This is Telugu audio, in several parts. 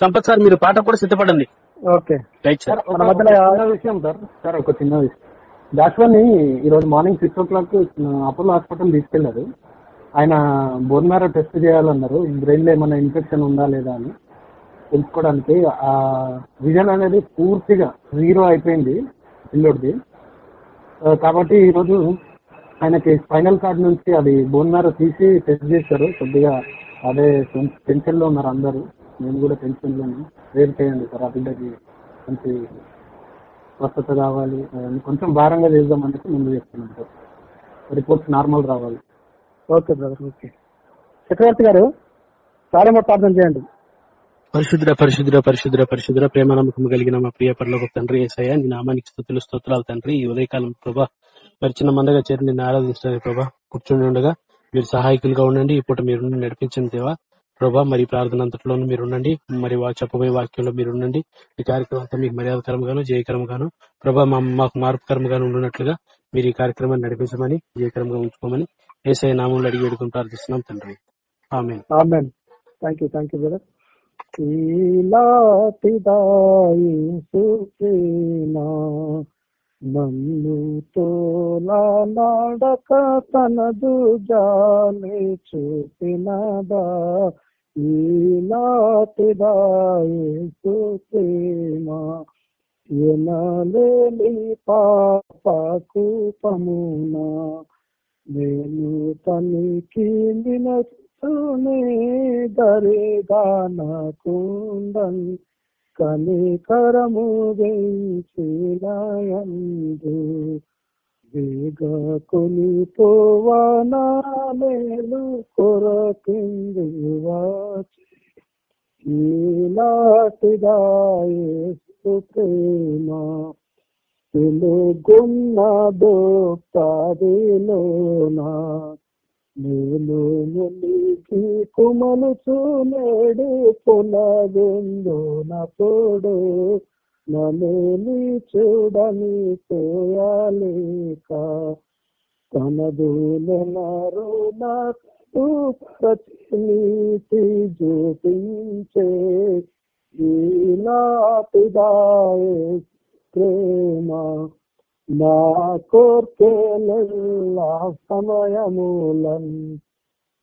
సంపత్ సార్ మీరు పాట కూడా సిద్ధపడండి. ఓకే. రైట్ సార్ మన మధ్యలో విషయం సార్. సార్ ఒక చిన్న విషయం. ఈ రోజు morning six o'clock Apollo hospital తీసుకెళ్ళారు ఆయన బోన్ మ్యారో టెస్ట్ చేయాలన్నారు. బ్రెయిన్లో ఏమైనా ఇన్ఫెక్షన్ ఉందా లేదా అని తెలుసుకోవడానికి ఆ విజన్ అనేది పూర్తిగా జీరో అయిపోయింది పిల్లోడిది. కాబట్టి ఈ రోజు ఆయనకి స్పైనల్ కార్డ్ నుంచి అది బోన్ మ్యారో తీసి టెస్ట్ చేశారు. కొద్దిగా అదే టెన్షన్లో ఉన్నారు అందరూ. నేను కూడా టెన్షన్లోనే వేరు చేయండి సార్ ఆ బిడ్డకి మంచి స్వస్థత కావాలి అవన్నీ కొంచెం భారంగా చేద్దాం అనేసి ముందు చెప్తున్నాను సార్. రిపోర్ట్స్ నార్మల్ రావాలి. Okay brother okay. చక్రవర్తి గారు ప్రారంభ ప్రార్థన చేయండి. పరిశుద్ర పరిశుద్ర పరిశుద్ర పరిశుద్ర ప్రేమ నమ్మకం కలిగిన మా ప్రియ పరలోక తండ్రి ఏసయ్య నీ నామానికి స్థుతులు స్తోత్రాలు తండ్రి. ఈ ఉదయకాలం ప్రభా మరి చిన్న మందగా చేరి నిన్ను ఆరాధించడానికి ప్రభా కూర్చుని ఉండగా మీరు సహాయకులుగా ఉండండి. ఈ పూట మీరు నడిపించండి దేవా. ప్రభా మరి ప్రార్థన అంతట్లోనూ మీరు ఉండండి మరి వా- చెప్పబోయే వాక్యంలో మీరు ఉండండి ఈ కార్యక్రమం అంతా మీకు మర్యాదకరంగాను జయకరంగాను ప్రభా మా మాకు మార్పుకరంగాను ఉండున్నట్లుగా మీరు ఈ కార్యక్రమాన్ని నడిపించమని జయకరంగా ఉంచుకోమని ఏసఐ నామంలో అడిగి వేడుకుని ప్రార్థిస్తున్నాం తండ్రి. Thank you thank you brother. నన్ను తోలా నాడక తనదు జాని చూపినదా? ఈలాతిదాయి ఎనలేని పాపకు నేను తనికి నినచునే దరిగానకుండన్ కనికరము వెంచినాయందు వేగ కొని పోవనా మేలు కొరకింది వాచి. ఈలాటిదాయేసు ప్రేమ వెలుగున్నదో తాదిలోనా నేను మునిగి కుమలుచు నేడు పునగుందో నప్పుడు నన్ను చూడని పోయాలేక తనదు నెనరు ప్రతినీతి చూపించే ఈనాటిదాయే ప్రేమ. నా కోర్కెలెల్లా సమయమూలం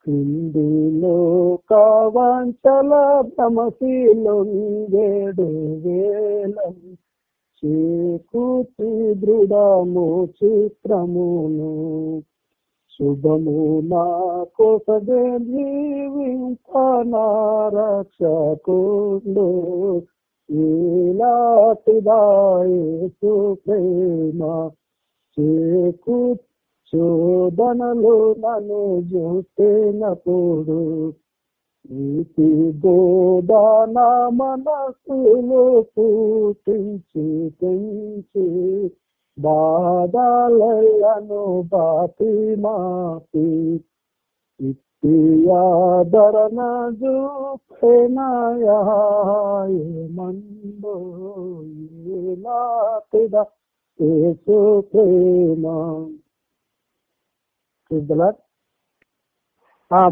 క్రిందిలో కావాంచల భ్రమశీలొంగేడు వేలం చేకూర్చి దృఢము చిత్రమును శుభము నా కోసగే జీవింపనారక్షకుండు. ఈలాటిదాయేసు సుప్రేమ. చేకు శోధనలో నన్ను చూసినప్పుడు నీతి గోదాన మనసులో పూటించి పెంచి బాధలను బాపి మాపి. ఇత్యాదరణ ఏ ఈలాటిదా ఏ ప్రేమ.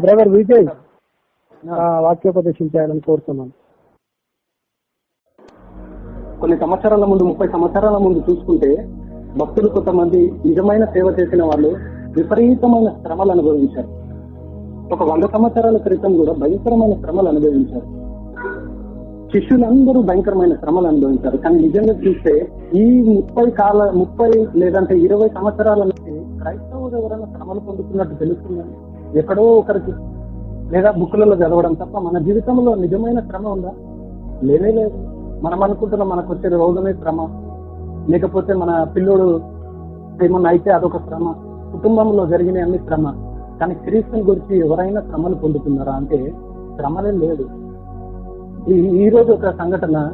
బ్రదర్ విజయ్ వాక్యోపదేశం చేయాలని కోరుతున్నాను. కొన్ని సంవత్సరాల ముందు ముప్పై సంవత్సరాల ముందు చూసుకుంటే భక్తులు కొంతమంది నిజమైన సేవ చేసిన వాళ్ళు విపరీతమైన శ్రమలు అనుభవించారు. ఒక వంద సంవత్సరాల క్రితం కూడా భయంకరమైన శ్రమలు అనుభవించారు. శిష్యులందరూ భయంకరమైన శ్రమలు అనుభవించారు. కానీ నిజంగా చూస్తే ఈ ముప్పై కాల ముప్పై లేదంటే ఇరవై సంవత్సరాల నుంచి క్రైస్తవులు ఎవరైనా శ్రమలు పొందుతున్నట్టు తెలుస్తుందని ఎక్కడో ఒకరికి లేదా బుక్కులలో చదవడం తప్ప మన జీవితంలో నిజమైన శ్రమ ఉందా? లేనే లేదు. మనం అనుకుంటున్నాం మనకు వచ్చే రోజునే శ్రమ. లేకపోతే మన పిల్లోడు ఏమన్నా అయితే అదొక శ్రమ. కుటుంబంలో జరిగిన అన్ని శ్రమ. కానీ క్రీస్తుని గురించి ఎవరైనా శ్రమలు పొందుతున్నారా అంటే శ్రమలే లేదు. ఈ ఈ రోజు ఒక సంఘటన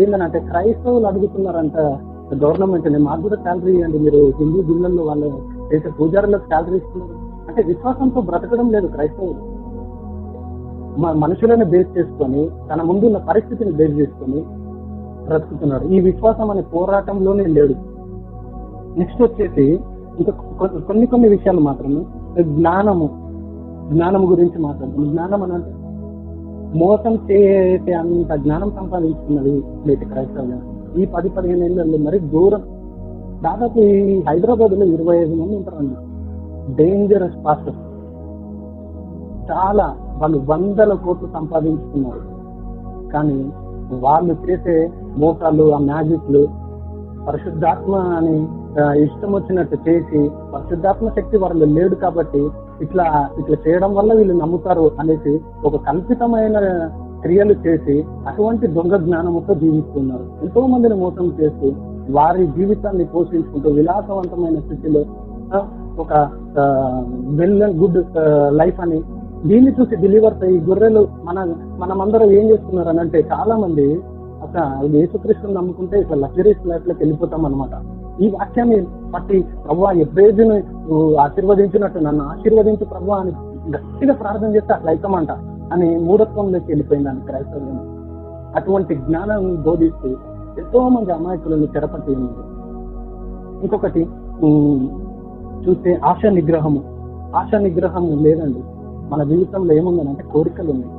ఏంటంటే క్రైస్తవులు అడుగుతున్నారంట గవర్నమెంట్ మాకు కూడా శాలరీ ఇవ్వండి మీరు. హిందూ జిల్లాల్లో వాళ్ళు చేసే పూజారులకు శాలరీ ఇస్తున్నారు. అంటే విశ్వాసంతో బ్రతకడం లేదు క్రైస్తవులు. మనుషులను బేస్ చేసుకొని తన ముందున్న పరిస్థితిని బేస్ చేసుకొని బ్రతుకుతున్నాడు ఈ విశ్వాసం అనే పోరాటంలోనే లేడు. నెక్స్ట్ వచ్చేసి ఇంకా కొన్ని కొన్ని విషయాలు మాత్రమే. జ్ఞానము జ్ఞానం గురించి మాట్లాడుతుంది జ్ఞానం అని అంటే మోసం చేసే అంత జ్ఞానం సంపాదించుకున్నది నేటి క్రైస్తవ ఈ పది పదిహేను ఏళ్ళల్లో మరి దూరం దాదాపు ఈ హైదరాబాద్లో ఇరవై ఐదు మంది ఉంటారండి. డేంజరస్ పాస్టర్స్ చాలా వాళ్ళు వందల కోట్లు సంపాదించుకున్నారు. కానీ వాళ్ళు చేసే మోసాలు ఆ మ్యాజిక్లు పరిశుద్ధాత్మ అని ఇష్టం వచ్చినట్టు చేసి పరిశుద్ధాత్మ శక్తి వాళ్ళు లేడు కాబట్టి ఇట్లా ఇట్లా చేయడం వల్ల వీళ్ళు నమ్ముతారు అనేసి ఒక కల్పితమైన క్రియలు చేసి అటువంటి దొంగ జ్ఞానముతో జీవిస్తున్నారు. ఎంతో మందిని మోసం చేసి వారి జీవితాన్ని పోషించుకుంటూ విలాసవంతమైన స్థితిలో ఒక వెల్ అండ్ గుడ్ లైఫ్ అని దీన్ని చూసి బిలీవర్స్ ఈ గొర్రెలు మన మనమందరం ఏం చేస్తున్నారు అని అంటే చాలా మంది అసలు యేసుక్రీస్తుని నమ్ముకుంటే ఇట్లా లగ్జరీస్ లైఫ్లోకి వెళ్ళిపోతాం అనమాట ఈ వాక్యాన్ని బట్టి ప్రభా ఎబ్రేజును ఆశీర్వదించినట్టు నన్ను ఆశీర్వదించు ప్రభా అని గట్టిగా ప్రార్థన చేస్తే అట్లా అవుతామంట అని మూఢత్వంలోకి వెళ్ళిపోయిందని క్రైస్తవ్యం అటువంటి జ్ఞానం బోధిస్తూ ఎంతో మంది అమాయకులను చెరపట్టి ఉంది ఇంకొకటి చూస్తే ఆశ నిగ్రహము. ఆశ నిగ్రహం లేదండి. మన జీవితంలో ఏముందనంటే కోరికలు ఉన్నాయి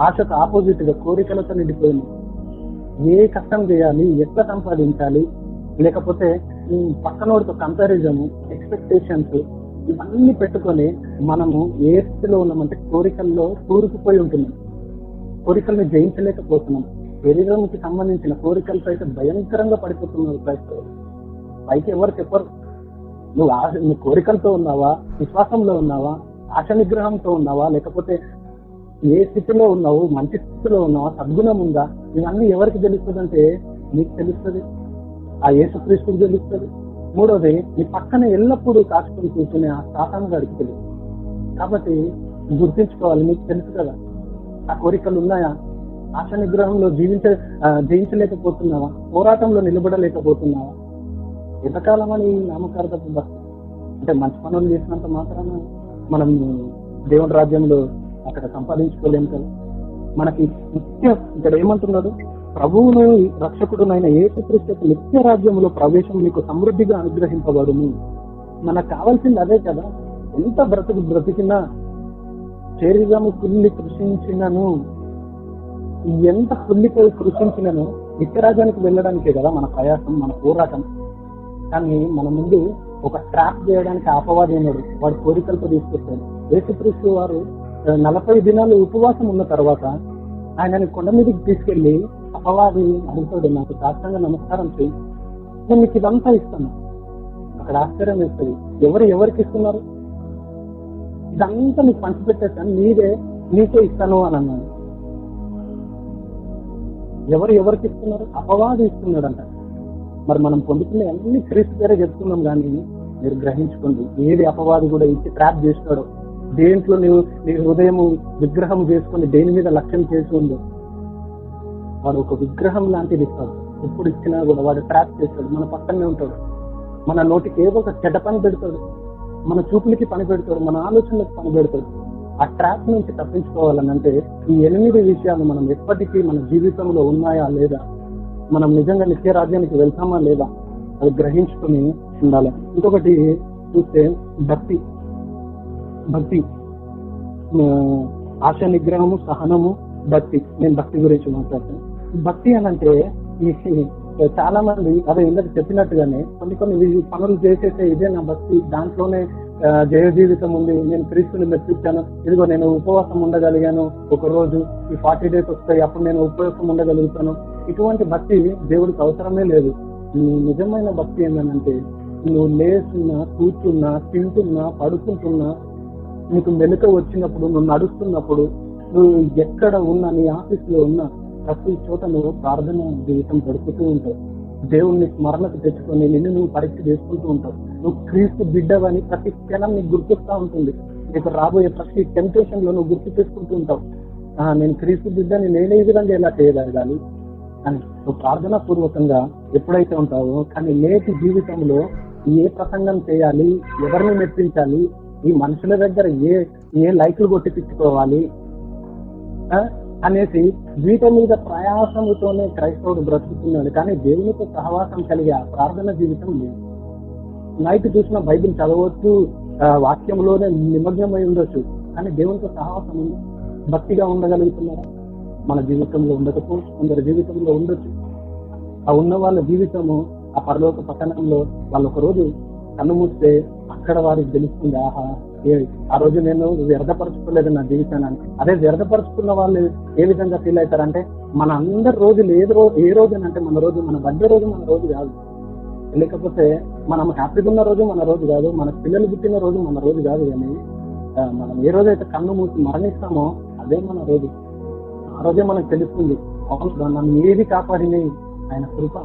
ఆశకు ఆపోజిట్గా కోరికలతో నిండిపోయింది. ఏ కష్టం చేయాలి ఎట్లా సంపాదించాలి లేకపోతే పక్కనోడితో కంపారిజము ఎక్స్పెక్టేషన్స్ ఇవన్నీ పెట్టుకొని మనము ఏ స్థితిలో ఉన్నామంటే కోరికల్లో కూరుకుపోయి ఉంటున్నాం. కోరికల్ని జయించలేకపోతున్నాం. శరీరంకి సంబంధించిన కోరికలతో అయితే భయంకరంగా పడిపోతున్నారు క్రైస్తవులు. పైకి ఎవరు చెప్పరు. నువ్వు ఆశ నువ్వు కోరికలతో ఉన్నావా? విశ్వాసంలో ఉన్నావా? ఆశ నిగ్రహంతో ఉన్నావా? లేకపోతే ఏ స్థితిలో ఉన్నావు? మంచి స్థితిలో ఉన్నావా? సద్గుణం ఉందా? ఇవన్నీ ఎవరికి తెలుస్తుంది అంటే నీకు తెలుస్తుంది. ఆ యేసుక్రీస్తుకి తెలుస్తుంది. మూడోది నీ పక్కన ఎల్లప్పుడూ కాచుకొని కూర్చునే ఆ సాతాను గారికి తెలుసు కాబట్టి గుర్తించుకోవాలి. నీకు తెలుసు కదా. ఆ కోరికలు ఉన్నాయా? ఆశ నిగ్రహంలో జీవించ జయించలేకపోతున్నావా? పోరాటంలో నిలబడలేకపోతున్నావా? ఎంతకాలం అని నామకార్థపు భక్తి అంటే మంచి పనులు చేసినంత మాత్రాన మనం దేవుని రాజ్యంలో అక్కడ సంపాదించుకోలేము కదా. మనకి నిత్య ఇక్కడ ఏమంటున్నాడు? ప్రభువును రక్షకుడునైన యేసుక్రీస్తు నిత్య రాజ్యంలో ప్రవేశం మీకు సమృద్ధిగా అనుగ్రహింపబడును. మనకు కావాల్సింది అదే కదా. ఎంత బ్రతుకు బ్రతికినా శరీరము కుల్లి కృషించినను ఎంత కుల్లిపోయి కృషించినను నిత్యరాజ్యానికి వెళ్ళడానికే కదా మన ప్రయాసం మన పోరాటం. కానీ మన ముందు ఒక ట్రాప్ చేయడానికి ఆపవాది ఉన్నాడు. వాడి కోరికలతో తీసుకొచ్చాడు యేసుక్రీస్తు వారు నలభై దినాలు ఉపవాసం ఉన్న తర్వాత ఆయనని కొండ మీదకి తీసుకెళ్ళి అపవాది అడుగుతాడు నాకు శాస్త్రంగా నమస్కారం చేయి నేను నీకు ఇదంతా ఇస్తాను. అక్కడ ఆశ్చర్యం వేస్తుంది. ఎవరు ఎవరికి ఇస్తున్నారు? ఇదంతా నీకు పంచిపెట్టేస్తాను. నీదే నీకే ఇస్తాను అని అన్నాను ఎవరు ఎవరికి ఇస్తున్నారు? అపవాది ఇస్తున్నాడంట. మరి మనం పొందుతున్న అన్ని క్రీస్తు పేరే చెప్తున్నాం కానీ మీరు గ్రహించుకోండి ఏది అపవాది కూడా ఇచ్చి ట్రాప్ చేస్తాడో దేంట్లో నువ్వు నీ హృదయం విగ్రహం చేసుకొని దేని మీద లక్ష్యం చేసి ఉందో వాడు ఒక విగ్రహం లాంటిది ఇస్తాడు. ఎప్పుడు ఇచ్చినా కూడా వాడు ట్రాప్ చేస్తాడు మన పక్కనే ఉంటాడు. మన నోటికి ఏదో ఒక చెడ్డ పని పెడతాడు మన చూపులకి పని పెడతాడు మన ఆలోచనలకు పని పెడతాడు. ఆ ట్రాప్ నుంచి తప్పించుకోవాలని అంటే ఈ ఎనిమిది విషయాలు మనం ఎప్పటికీ మన జీవితంలో ఉన్నాయా లేదా? మనం నిజంగా నిత్య రాజ్యానికి వెళ్తామా లేదా? అది గ్రహించుకుని ఉండాలి. ఇంకొకటి చూస్తే భక్తి. భక్తి. ఆ, ఆశ నిగ్రహము సహనము భక్తి. నేను భక్తి గురించి మాట్లాడతాను. భక్తి అని అంటే చాలా మంది అదే ఇందాక చెప్పినట్టుగానే కొన్ని కొన్ని పనులు చేసేసే ఇదే నా భక్తి. దాంట్లోనే జయ జీవితం ఉంది. నేను క్రీస్తుని మెప్పించాను. ఇదిగో నేను ఉపవాసం ఉండగలిగాను. ఒక రోజు ఈ ఫార్టీ డేస్ వస్తాయి. అప్పుడు నేను ఉపవాసం ఉండగలుగుతాను. ఇటువంటి భక్తి దేవుడికి అవసరమే లేదు. నిజమైన భక్తి ఏంటంటే నువ్వు లేస్తున్నా కూర్చున్నా తింటున్నా పడుకుంటున్నా నీకు మెలుక వచ్చినప్పుడు నువ్వు నడుస్తున్నప్పుడు నువ్వు ఎక్కడ ఉన్నా నీ ఆఫీస్లో ఉన్నా ప్రతి చోట నువ్వు ప్రార్థన జీవితం గడుపుతూ ఉంటావు. దేవుణ్ణి స్మరణకు తెచ్చుకొని నిన్ను నువ్వు పరీక్ష చేసుకుంటూ ఉంటావు. నువ్వు క్రీస్తు బిడ్డవని ప్రతి క్షణం నీకు గుర్తిస్తూ ఉంటుంది. నీకు రాబోయే ప్రతి టెంప్టేషన్లో నువ్వు గుర్తు చేసుకుంటూ ఉంటావు. నేను క్రీస్తు బిడ్డని నేనే ఈ విధంగా ఎలా చేయగలగాలి అని. నువ్వు ప్రార్థనా పూర్వకంగా ఎప్పుడైతే ఉంటావో కానీ నేటి జీవితంలో ఏ ప్రసంగం చేయాలి ఎవరిని మెప్పించాలి ఈ మనుషుల దగ్గర ఏ ఏ లైక్లు కొట్టి తెచ్చుకోవాలి అనేసి వీటి మీద ప్రయాసముతోనే క్రైస్తవుడు బ్రతుకుతున్నాడు. కానీ దేవునితో సహవాసం కలిగే ఆ ప్రార్థన జీవితం లేదు. నైట్ చూసిన బైబిల్ చదవచ్చు వాక్యంలోనే నిమగ్నమై ఉండొచ్చు. కానీ దేవునితో సహవాసం ఉంది. భక్తిగా ఉండగలుగుతున్నారా? మన జీవితంలో ఉండకపోవచ్చు కొందరి జీవితంలో ఉండొచ్చు. ఆ ఉన్న వాళ్ళ జీవితము ఆ పరలోక పట్టణంలో వాళ్ళు ఒకరోజు కన్ను మూస్తే అక్కడ వారికి తెలుస్తుంది ఆహా ఏ ఆ రోజు నేను వ్యర్థపరచుకోలేదు నా జీవితాన్ని అదే వ్యర్థపరచుకున్న వాళ్ళు ఏ విధంగా ఫీల్ అవుతారంటే మన అందరి రోజులు ఏ రోజు ఏ రోజు అంటే మన రోజు మన బర్త్డే రోజు మన రోజు కాదు. లేకపోతే మనం హ్యాపీగా ఉన్న రోజు మన రోజు కాదు మన పిల్లలు పుట్టిన రోజు మన రోజు కాదు కానీ మనం ఏ రోజైతే కన్ను మూసి మరణిస్తామో అదే మన రోజు. ఆ రోజే మనకు తెలుస్తుంది అవును నన్ను ఏది కాపాడినాయి? ఆయన కృప.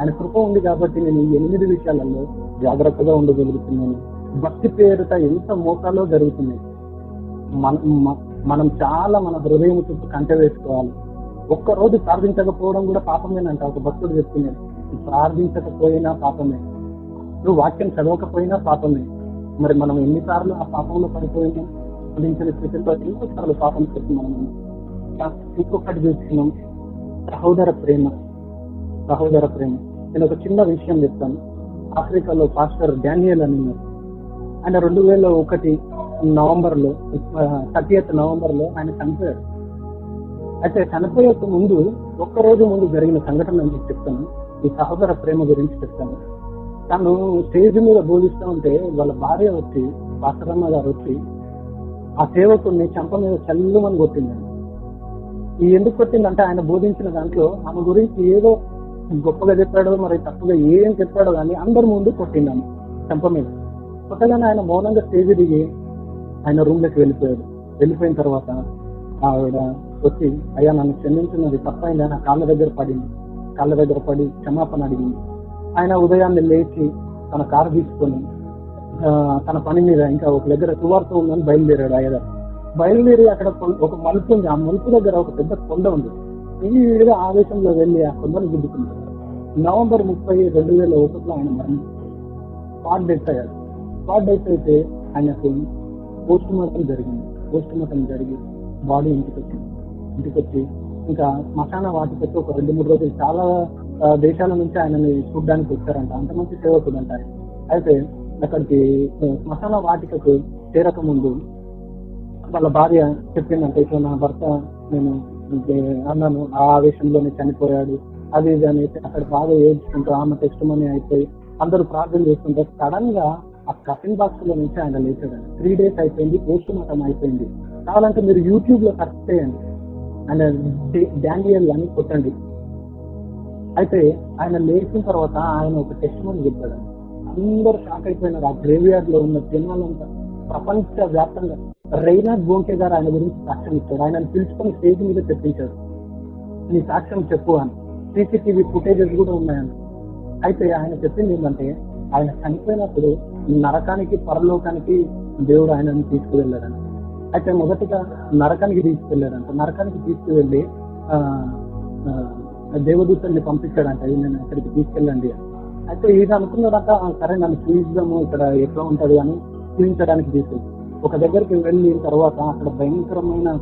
ఆయన కృప ఉంది కాబట్టి నేను ఎనిమిది విషయాలలో జాగ్రత్తగా ఉండగలుగుతున్నాను. భక్తి పేరుట ఎంత మోసాలో జరుగుతున్నాయి మనం మనం చాలా మన హృదయం చుట్టూ కంట వేసుకోవాలి. ఒక్క రోజు ప్రార్థించకపోవడం కూడా పాపమేనంట ఒక భక్తుడు చెప్తున్నాడు. ప్రార్థించకపోయినా పాపమే. నువ్వు వాక్యం చదవకపోయినా పాపమే. మరి మనం ఎన్నిసార్లు ఆ పాపంలో పడిపోయినా ప్రార్థించిన స్థితిలో ఎన్నోసార్లు పాపం చేస్తున్నాం ఇంకొకటి చూస్తున్నాం. సహోదర ప్రేమ. సహోదర ప్రేమ. నేను ఒక చిన్న విషయం చెప్తాను. ఆఫ్రికాలో పాస్టర్ డానియల్ అని ఆయన రెండు వేల ఒకటి నవంబర్లో థర్టీఎత్ నవంబర్లో ఆయన చనిపోయాడు. అయితే చనిపోయే ముందు ఒక్క రోజు ముందు జరిగిన సంఘటన నేను చెప్తాను. ఈ సహోదర ప్రేమ గురించి చెప్తాను. తను స్టేజ్ మీద బోధిస్తూ ఉంటే వాళ్ళ భార్య వచ్చి పాస్టరమ్మ గారు వచ్చి ఆ సేవకుడిని చంప మీద చల్లుమని కొట్టిందండి ఈ ఎందుకు కొట్టిందంటే ఆయన బోధించిన దాంట్లో ఆమె గురించి ఏదో గొప్పగా చెప్పాడో మరి తప్పుగా ఏం చెప్పాడో కానీ అందరి ముందు కొట్టిందాను చంప మీద. కొట్టగానే ఆయన మౌనంగా స్టేజ్ దిగి ఆయన రూమ్లోకి వెళ్ళిపోయాడు. వెళ్ళిపోయిన తర్వాత ఆవిడ వచ్చి అయ్యా నన్ను క్షమించినది తప్పైందా నా కాళ్ళ దగ్గర పడింది. కళ్ళ దగ్గర పడి క్షమాపణ అడిగింది ఆయన ఉదయాన్నే లేచి తన కారు తీసుకొని తన పని మీద ఇంకా ఒక దగ్గర సువార్త ఉందని బయలుదేరాడు అయ్యగారు బయలుదేరి అక్కడ ఒక మలుపు ఉంది. ఆ మలుపు దగ్గర ఒక పెద్ద కొండ ఉంది. వీడిగా ఆవేశంలో వెళ్ళి ఆ కొండను గుద్దుకున్నాడు నవంబర్ ముప్పై రెండు వేల ఒకటిలో ఆయన మరణం స్పాట్ డెత్ అయ్యాడు. స్పాట్ డెత్ అయితే ఆయనకు పోస్ట్ మార్టం జరిగింది. పోస్ట్ మార్టం జరిగి బాడీ ఇంటికి వచ్చింది ఇంటికి వచ్చి ఇంకా శ్మశాన వాటికైతే ఒక రెండు మూడు రోజులు చాలా దేశాల నుంచి ఆయనని చూడడానికి వచ్చారంట. అంత మంచి సేవకుడంట అయితే అక్కడికి మసాలా శ్మశాన వాటికకు చేరక ముందు వాళ్ళ భార్య చెప్పిందంటే ఇట్లా నా భర్త నేను అన్నాను ఆ ఆవేశంలోనే చనిపోయాడు. అది ఇది అని అక్కడ బాగా ఏడ్చుకుంటూ ఆమె టెస్ట్ మనీ అయిపోయి అందరూ ప్రార్థన చేస్తుంటే సడన్గా ఆ కఫిన్ బాక్స్లో నుంచి ఆయన లేచాడు త్రీ డేస్ అయిపోయింది పోస్ట్ మార్టం అయిపోయింది. కావాలంటే మీరు యూట్యూబ్లో సెర్చ్ చేయండి. ఆయన డానియల్ అని కొట్టండి. అయితే ఆయన లేచిన తర్వాత ఆయన ఒక టెస్ట్ మని చెప్పాడు. అందరు షాక్ అయిపోయినారు. ఆ గ్రేవ్ యార్డ్లో ఉన్న జనాలంతా ప్రపంచ వ్యాప్తంగా రైనాథ్ గోంకే గారు ఆయన గురించి సాక్ష్యం ఇచ్చాడు ఆయన పిలుచుకొని స్టేజ్ మీద తెప్పించాడు నీ సాక్ష్యం చెప్పు అని. సీసీటీవీ ఫుటేజెస్ కూడా ఉన్నాయని. అయితే ఆయన చెప్పింది ఏంటంటే ఆయన చనిపోయినప్పుడు నరకానికి పరలోకానికి దేవుడు ఆయనను తీసుకువెళ్ళాడని. అయితే మొదటిగా నరకానికి తీసుకెళ్ళాడంట. నరకానికి తీసుకువెళ్ళి ఆ, దేవదూతల్ని పంపించాడంట. నేను ఇక్కడికి తీసుకెళ్ళండి అయితే ఇది అనుకున్నాడంట సరే నన్ను చూపిద్దాము ఇక్కడ ఎట్లా ఉంటది అని చూపించడానికి తీసుకెళ్ళి. ఒక దగ్గరికి వెళ్ళిన తర్వాత అక్కడ భయంకరమైన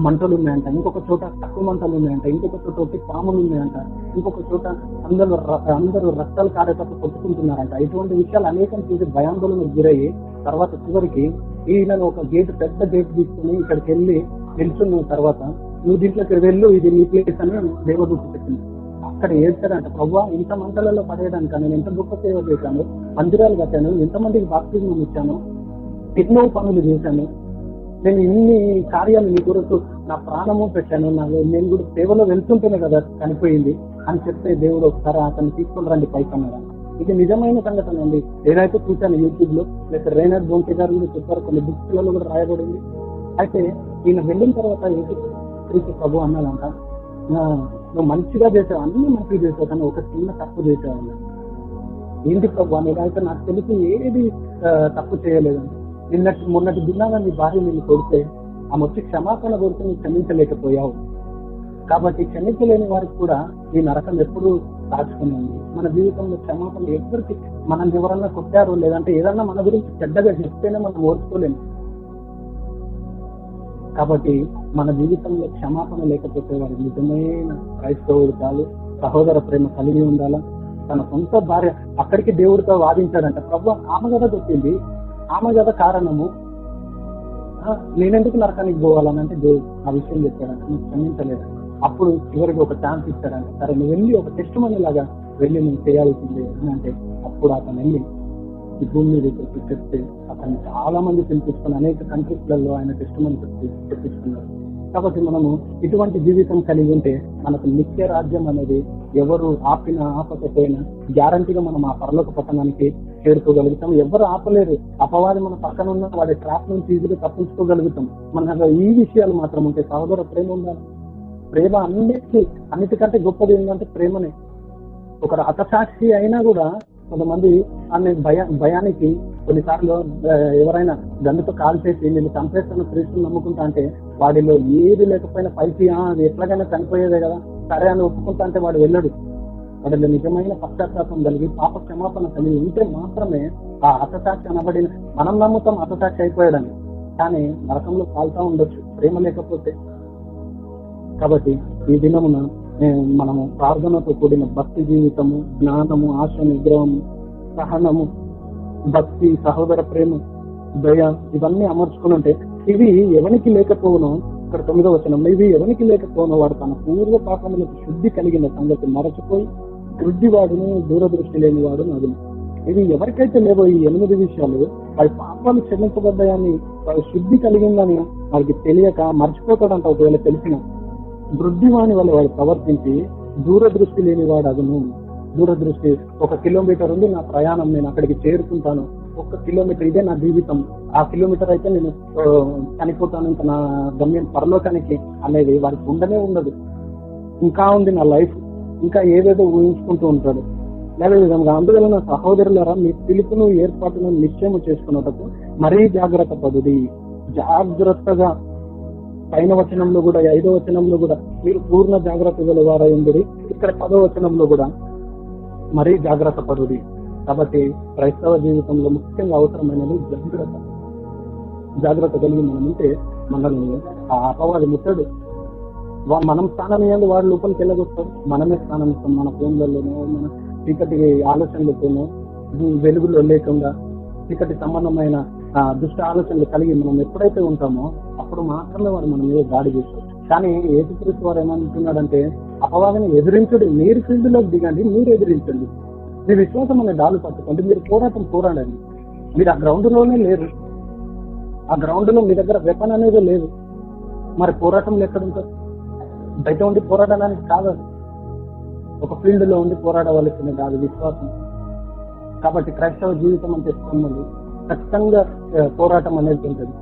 మంటలు ఉన్నాయంట. ఇంకొక చోట తక్కువ మంటలు ఉన్నాయంట. ఇంకొక చోట ఒకటి పాములు ఉన్నాయంట. ఇంకొక చోట అందరూ ర- అందరూ రక్తాలు కారేటట్టు కొట్టుకుంటున్నారంట. ఇటువంటి విషయాలు అనేకం చూసి భయాందోళనకు గురయ్యి తర్వాత చివరికి ఈయనను ఒక గేట్ పెద్ద గేట్ తీసుకుని ఇక్కడికి వెళ్ళి నిల్చున్న తర్వాత. నువ్వు దీంట్లోకి వెళ్ళు ఇది నీ ప్లేస్ అని దేవదూత పెట్టింది అక్కడ ఏడ్చాడంట ప్రభు ఇంత మంటలలో పడేయడానికి? నేను ఎంత గొప్ప సేవ చేశాను? మందిరాలు కట్టాను ఎంతమందికి బాప్తిజం ఇచ్చాను? ఎన్నో పనులు చేశాను? నేను ఇన్ని కార్యాలు నీ కొరకు నా ప్రాణము పెట్టాను నా నేను కూడా సేవలో వెళ్తుంటేనే కదా చనిపోయింది అని చెప్తే దేవుడు ఒకసారి అతను తీసుకుని రండి పైకి అన్నాడు. ఇది నిజమైన సంఘటన అండి. నేనైతే చూశాను యూట్యూబ్లో లేక రేనర్ బోంకే గారు కూడా చెప్పారు కొన్ని బుక్స్లలో కూడా రాయబడింది. అయితే ఈయన వెళ్ళిన తర్వాత ఏంటి? ప్రభు అన్నాడంట నువ్వు మంచిగా చేసావు అన్ని మంచిగా చేసావు కానీ ఒక చిన్న తప్పు చేసావు అన్నాడు. ఏంటి ప్రభు అనేది? నాకు తెలిసి ఏది తప్పు చేయలేదండి. నిన్నటి మొన్నటి దినాన నీ భార్య నిన్ను కొడితే ఆమె వచ్చి క్షమాపణ కొడుతూ నువ్వు క్షమించలేకపోయావు. కాబట్టి క్షమించలేని వారికి కూడా ఈ నరకం ఎప్పుడు దాచుకుని ఉంది. మన జీవితంలో క్షమాపణ ఎవరికి మనం ఎవరన్నా కొట్టారు లేదంటే ఏదన్నా మన గురించి చెడ్డగా చెప్తేనే మనం ఓర్చుకోలేము. కాబట్టి మన జీవితంలో క్షమాపణ లేకపోతే వారి నిజమైన క్రైస్తవుడు కాదు సహోదర ప్రేమ కలిగి ఉండాలా? తన సొంత భార్య అక్కడికి దేవుడితో వాదించాడంట ప్రభు ఆమె కదా కొట్టింది. ఆమె కదా కారణము. నేనెందుకు నరకానికి పోవాలని? అంటే దేవుడు ఆ విషయం చెప్పాడంట నువ్వు క్షమించలేదు? అప్పుడు చివరికి ఒక ఛాన్స్ ఇస్తారని. సరే నువ్వు వెళ్ళి ఒక టెస్ట్ మనీ లాగా వెళ్ళి నువ్వు చేయాల్సిందే. అని అంటే అప్పుడు అతను వెళ్ళి ఈ భూమి మీద తెప్పిస్తే చెప్తే అతన్ని చాలా మంది పిలిపించుకుని అనేక కంట్రీస్లలో ఆయన టెస్ట్ మనీ తెప్పించుకున్నారు. కాబట్టి మనము ఇటువంటి జీవితం కలిగి ఉంటే మనకు నిత్య రాజ్యం అనేది ఎవరు ఆపినా ఆపకపోయినా గ్యారంటీగా మనం ఆ పరలోక పట్టణానికి చేరుకోగలుగుతాం. ఎవరు ఆపలేరు. అపవాది మన పక్కన ఉన్న వాడి ట్రాప్ నుంచి ఈజీగా తప్పించుకోగలుగుతాం. మన ఈ విషయాలు మాత్రం ఉంటే సహోదర ప్రేమ ఉండాలి. ప్రేమ అన్నిటికీ అన్నిటికంటే గొప్పది ఏంటంటే ప్రేమనే. ఒక హతసాక్షి అయినా కూడా కొంతమంది ఆమె భయ భయానికి కొన్నిసార్లు ఎవరైనా గన్నుతో కాల్ చేసి నేను చంపేస్తున్న క్రీస్తుని నమ్ముకుంటా అంటే వాడిలో ఏది లేకపోయినా పైకి అది ఎట్లాగైనా చనిపోయేదే కదా. సరే అని ఒప్పుకుంటా అంటే వాడు వెళ్ళడు. వాడిలో నిజమైన పశ్చాత్తాపం కలిగి పాప క్షమాపణ కలిగి ఉంటే మాత్రమే ఆ హతసాక్షి అనబడిన మనం నమ్ముతాం హతసాక్షి అయిపోయాడని. కానీ నరకంలో కాల్తా ఉండొచ్చు. ప్రేమ లేకపోతే కాబట్టి ఈ దినమున మనము ప్రార్థనతో కూడిన భక్తి జీవితము జ్ఞానము ఆశ నిగ్రహము సహనము భక్తి సహోదర ప్రేమ దయ ఇవన్నీ అమర్చుకుని ఉంటే ఇవి ఎవరికి లేకపోవను ఇక్కడ తొమ్మిదో వచనం ఇవి ఎవరికి లేకపోవను వాడు తన పూర్వ పాపములకు శుద్ధి కలిగిన సంగతి మరచిపోయి వృద్ధివాడును దూరదృష్టి లేని వాడు నదులు ఇవి ఎవరికైతే లేవో ఈ ఎనిమిది విషయాలు వాడి పాపాలు క్షమించబడ్డాయని వారి శుద్ధి కలిగిందని వాడికి తెలియక మర్చిపోతాడంట ఒకవేళ తెలిసిన. వృద్ధివాణి వల్ల వాడు ప్రవర్తించి దూరదృష్టి లేని వాడు అదను దూరదృష్టి ఒక కిలోమీటర్ ఉంది నా ప్రయాణం నేను అక్కడికి చేరుకుంటాను. ఒక కిలోమీటర్ ఇదే నా జీవితం. ఆ కిలోమీటర్ అయితే నేను చనిపోతాను ఇంకా నా గమ్యం పరలోకానికి అనేది వారికి ఉండనే ఉండదు. ఇంకా ఉంది నా లైఫ్. ఇంకా ఏదేదో ఊహించుకుంటూ ఉంటాడు. లేదా విధంగా అందువలన సహోదరులరా మీ పిలుపును ఏర్పాటును నిశ్చయం చేసుకున్నటకు మరీ జాగ్రత్త పడుది జాగ్రత్తగా పైన వచనంలో కూడా ఐదో వచనంలో కూడా మీరు పూర్ణ జాగ్రత్త గల వారైంది ఇక్కడ పదో వచనంలో కూడా మరీ జాగ్రత్త పడుది కాబట్టి క్రైస్తవ జీవితంలో ముఖ్యంగా అవసరమైనది జాగ్రత్త. జాగ్రత్త కలిగి మనం ఉంటే మనల్ని ఆ అపవాది ముట్టడు. మనం స్థానం ఇవ్వండి వారి లోపలికి వెళ్ళగొస్తాం మనమే స్నానం ఇస్తాం. మన ఫోన్లలోనో మన చీకటి ఆలోచనలతోనో వెలుగులో లేకుండా చీకటి సంబంధమైన దుష్ట ఆలోచనలు కలిగి మనం ఎప్పుడైతే ఉంటామో అప్పుడు మాత్రమే వాడు మన మీద దాడి చేస్తాడు. కానీ ఏసుక్రీస్తు వారు ఏమంటున్నాడంటే అపవాదిని ఎదిరించడు మీరు ఫీల్డ్లోకి దిగండి మీరు ఎదిరించండి. మీ విశ్వాసం అనే దాడులు పట్టుకోండి మీరు పోరాటం పోరాడండి. మీరు ఆ గ్రౌండ్లోనే లేరు. ఆ గ్రౌండ్లో మీ దగ్గర వెపన్ అనేది లేదు. మరి పోరాటం ఎక్కడ ఉంటుంది? బయట ఉండి పోరాడడానికి కాదు ఒక ఫీల్డ్లో ఉండి పోరాడవలసింది కాదు విశ్వాసం. కాబట్టి క్రైస్తవ జీవితం అంటే ఇష్టం ఖచ్చితంగా పోరాటం అనేది ఉంటుంది.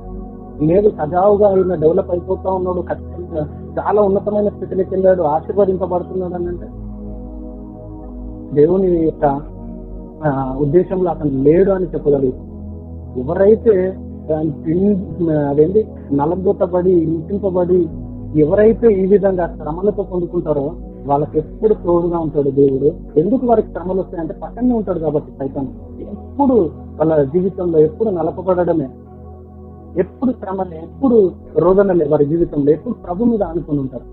లేదు సజావుగా ఆయన డెవలప్ అయిపోతా ఉన్నాడు ఖచ్చితంగా. చాలా ఉన్నతమైన స్థితిలోకి వెళ్ళాడు ఆశీర్వదింపబడుతున్నాడు అని అంటే. దేవుని యొక్క ఉద్దేశంలో అతను లేడు అని చెప్పగలుగుతాం. ఎవరైతే అదేంటి నలగొట్టబడి ఇంటింపబడి ఎవరైతే ఈ విధంగా శ్రమలతో పొందుకుంటారో వాళ్ళకి ఎప్పుడు తోడుగా ఉంటాడు దేవుడు? ఎందుకు వారికి శ్రమలు వస్తాయంటే పక్కనే ఉంటాడు కాబట్టి సైతం ఎప్పుడు వాళ్ళ జీవితంలో ఎప్పుడు నలపబడమే ఎప్పుడు శ్రమలే ఎప్పుడు రోదనలే వారి జీవితంలో. ఎప్పుడు ప్రభు మీద అనుకుని ఉంటారు.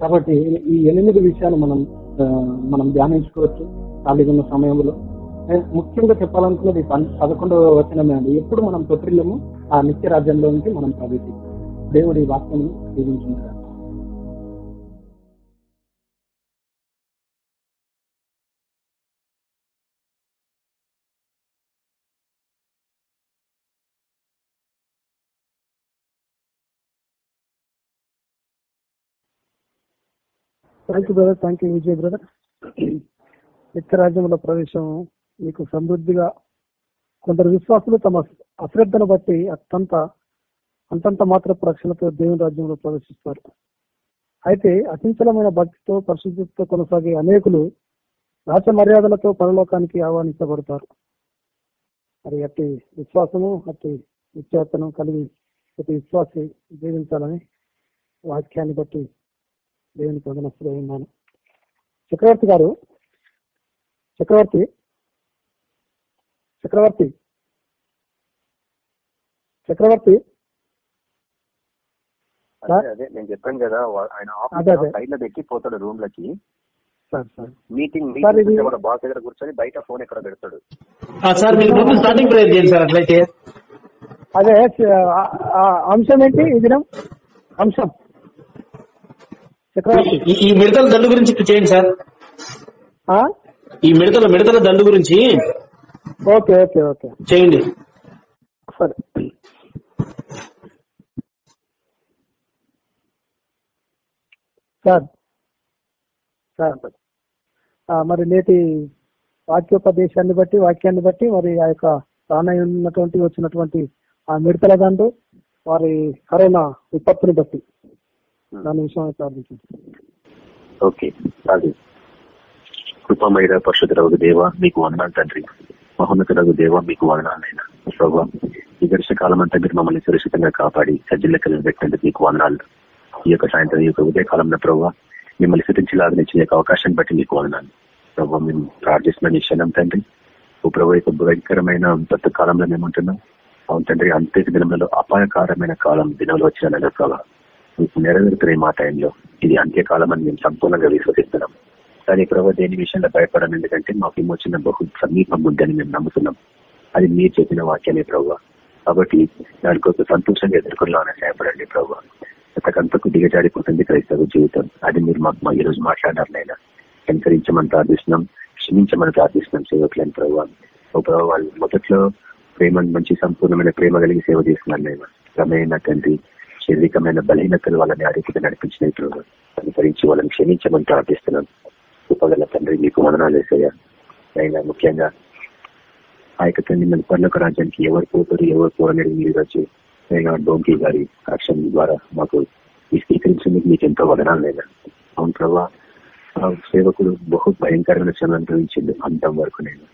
కాబట్టి ఈ ఎనిమిది విషయాలు మనం మనం ధ్యానించుకోవచ్చు ఖాళీగా ఉన్న సమయంలో. ముఖ్యంగా చెప్పాలనుకున్నది పదకొండవ వచనమే అండి. ఎప్పుడు మనం తొట్టిల్లము ఆ నిత్య రాజ్యంలోనికి మనం ప్రవేశిస్తాం దేవుడి వాక్యం జీవించుకుంటారు thank you brother thank you Vijay brother. నిత్య ప్రవేశం మీకు సమృద్ధిగా కొందరు విశ్వాసులు తమ అశ్రద్ధను బట్టి అత్యంత అంతంత మాత్ర రక్షణతో దేవుని రాజ్యంలో ప్రవేశిస్తారు. అయితే అచంచలమైన భక్తితో పరిశుద్ధితో కొనసాగే అనేకులు రాచ మర్యాదలతో పరలోకానికి ఆహ్వానించబడతారు. మరి అట్టి విశ్వాసము అట్టి నిత్యతను కలిగి ప్రతి విశ్వాసి జీవించాలని వాక్యాన్ని బట్టి దేవుని పొందనస్తులు ఉన్నాను. చక్రవర్తి గారు చక్రవర్తి చక్రవర్తి చక్రవర్తి అదే నేను చెప్పాను కదా ఆయన ఆఫీస్. సైడ్లో పెట్టి పోతాడు రూమ్ లకి సార్. సార్ మీటింగ్ ఇది- కూడా బాస్ దగ్గర కూర్చొని బయట ఫోన్ ఎక్కడ పెడతాడు? ఆ, సార్ మీరు ముందు స్టార్టింగ్ ప్రేయర్ చేయండి సార్ అట్లయితే. అదే అంశం ఏంటి దినం? అంశం. ఈ- మిడతల దండు గురించి చేయండి సార్. ఆ? ఈ మిడతల మిడతల దండు గురించి ఓకే ఓకే ఓకే. చేయండి. సరే. సార్ సార్ మరి. నేటి వాక్యోపదేశాన్ని బట్టి వాక్యాన్ని బట్టి మరి ఆ యొక్క ప్రాణాయం ఉన్నటువంటి వచ్చినటువంటి ఆ మిడతల దండు వారి కరోనా విపత్తుని బట్టి. దాని విషయం ప్రార్థించండి. ఓకే. అది కృపమైన పరశుధరవు దేవ మీకు వందనాలు తండ్రి. మహోన్నతుడగు దేవ మీకు వందనాలైనా ప్రభావ ఈ గడిచిన కాలం అంతా మీరు మమ్మల్ని సురక్షితంగా కాపాడి సజ్జలెక్కలను పెట్టినందుకు మీకు వందనాలు. ఈ యొక్క సాయంత్రం ఈ యొక్క ఉదయకాలంలో ప్రభావ మిమ్మల్ని స్థితించలాగా ఇచ్చిన యొక్క అవకాశాన్ని బట్టి మీకు వందనాలు. ప్రభావ మేము ప్రార్థిస్తున్న క్షణం తండ్రి. ఓ ప్రభు యొక్క భయంకరమైన కొత్త కాలంలో మేము ఉంటున్నాం. అవును తండ్రి అంత్య దినములలో అపాయకారమైన కాలం దినాలు వచ్చిన ప్రభావ మీకు నెరవేరుతున్న మా టైంలో ఇది అంత్యకాలం అని మేము సంపూర్ణంగా విశ్వసిస్తున్నాం. కానీ ప్రభావ దేని విషయంలో భయపడను? ఎందుకంటే మాకు ఏమొచ్చిన బహు సమీపం ఉందని మేము నమ్ముతున్నాం. అది మీరు చెప్పిన వాక్యమే ప్రభు. కాబట్టి దాని కొంత సంతోషంగా ఎదుర్కొన్నామని సహాయపడండి ప్రభావ అంతకంతకు దిగజాడిపోతుంది క్రైస్తవ జీవితం. అది మీరు మాకు మా రోజు మాట్లాడారు నైనా కనికరించమని ప్రార్థిస్తున్నాం క్షమించమని ప్రార్థిస్తున్నాం సేవకులని ప్రభు. ఓ వాళ్ళు మొదట్లో ప్రేమ మంచి సంపూర్ణమైన ప్రేమ కలిగి సేవ చేస్తున్నారు నేను క్రమేణ తండ్రి శారీరకమైన బలహీనతలు వాళ్ళని ఆ రీతిగా నడిపించిన అనుసరించి వాళ్ళని క్షమించమని ప్రార్థిస్తున్నాను. కృపగల తండ్రి మీకు వదనాలు వేసయ్యా అయినా ముఖ్యంగా ఆ యొక్క తండ్రి మన పర్లోక రాజ్యానికి ఎవరు పోతారు ఎవరు పోరనేది మీరు వచ్చి నేను డోంకీ గారి యాక్షన్ ద్వారా మాకు ఈ మీకు ఎంతో వదనాలు లేదా అవును ప్రభా ఆ సేవకుడు బహు భయంకరమైన శ్రమ అనుభవించింది అంతం వరకు నేను.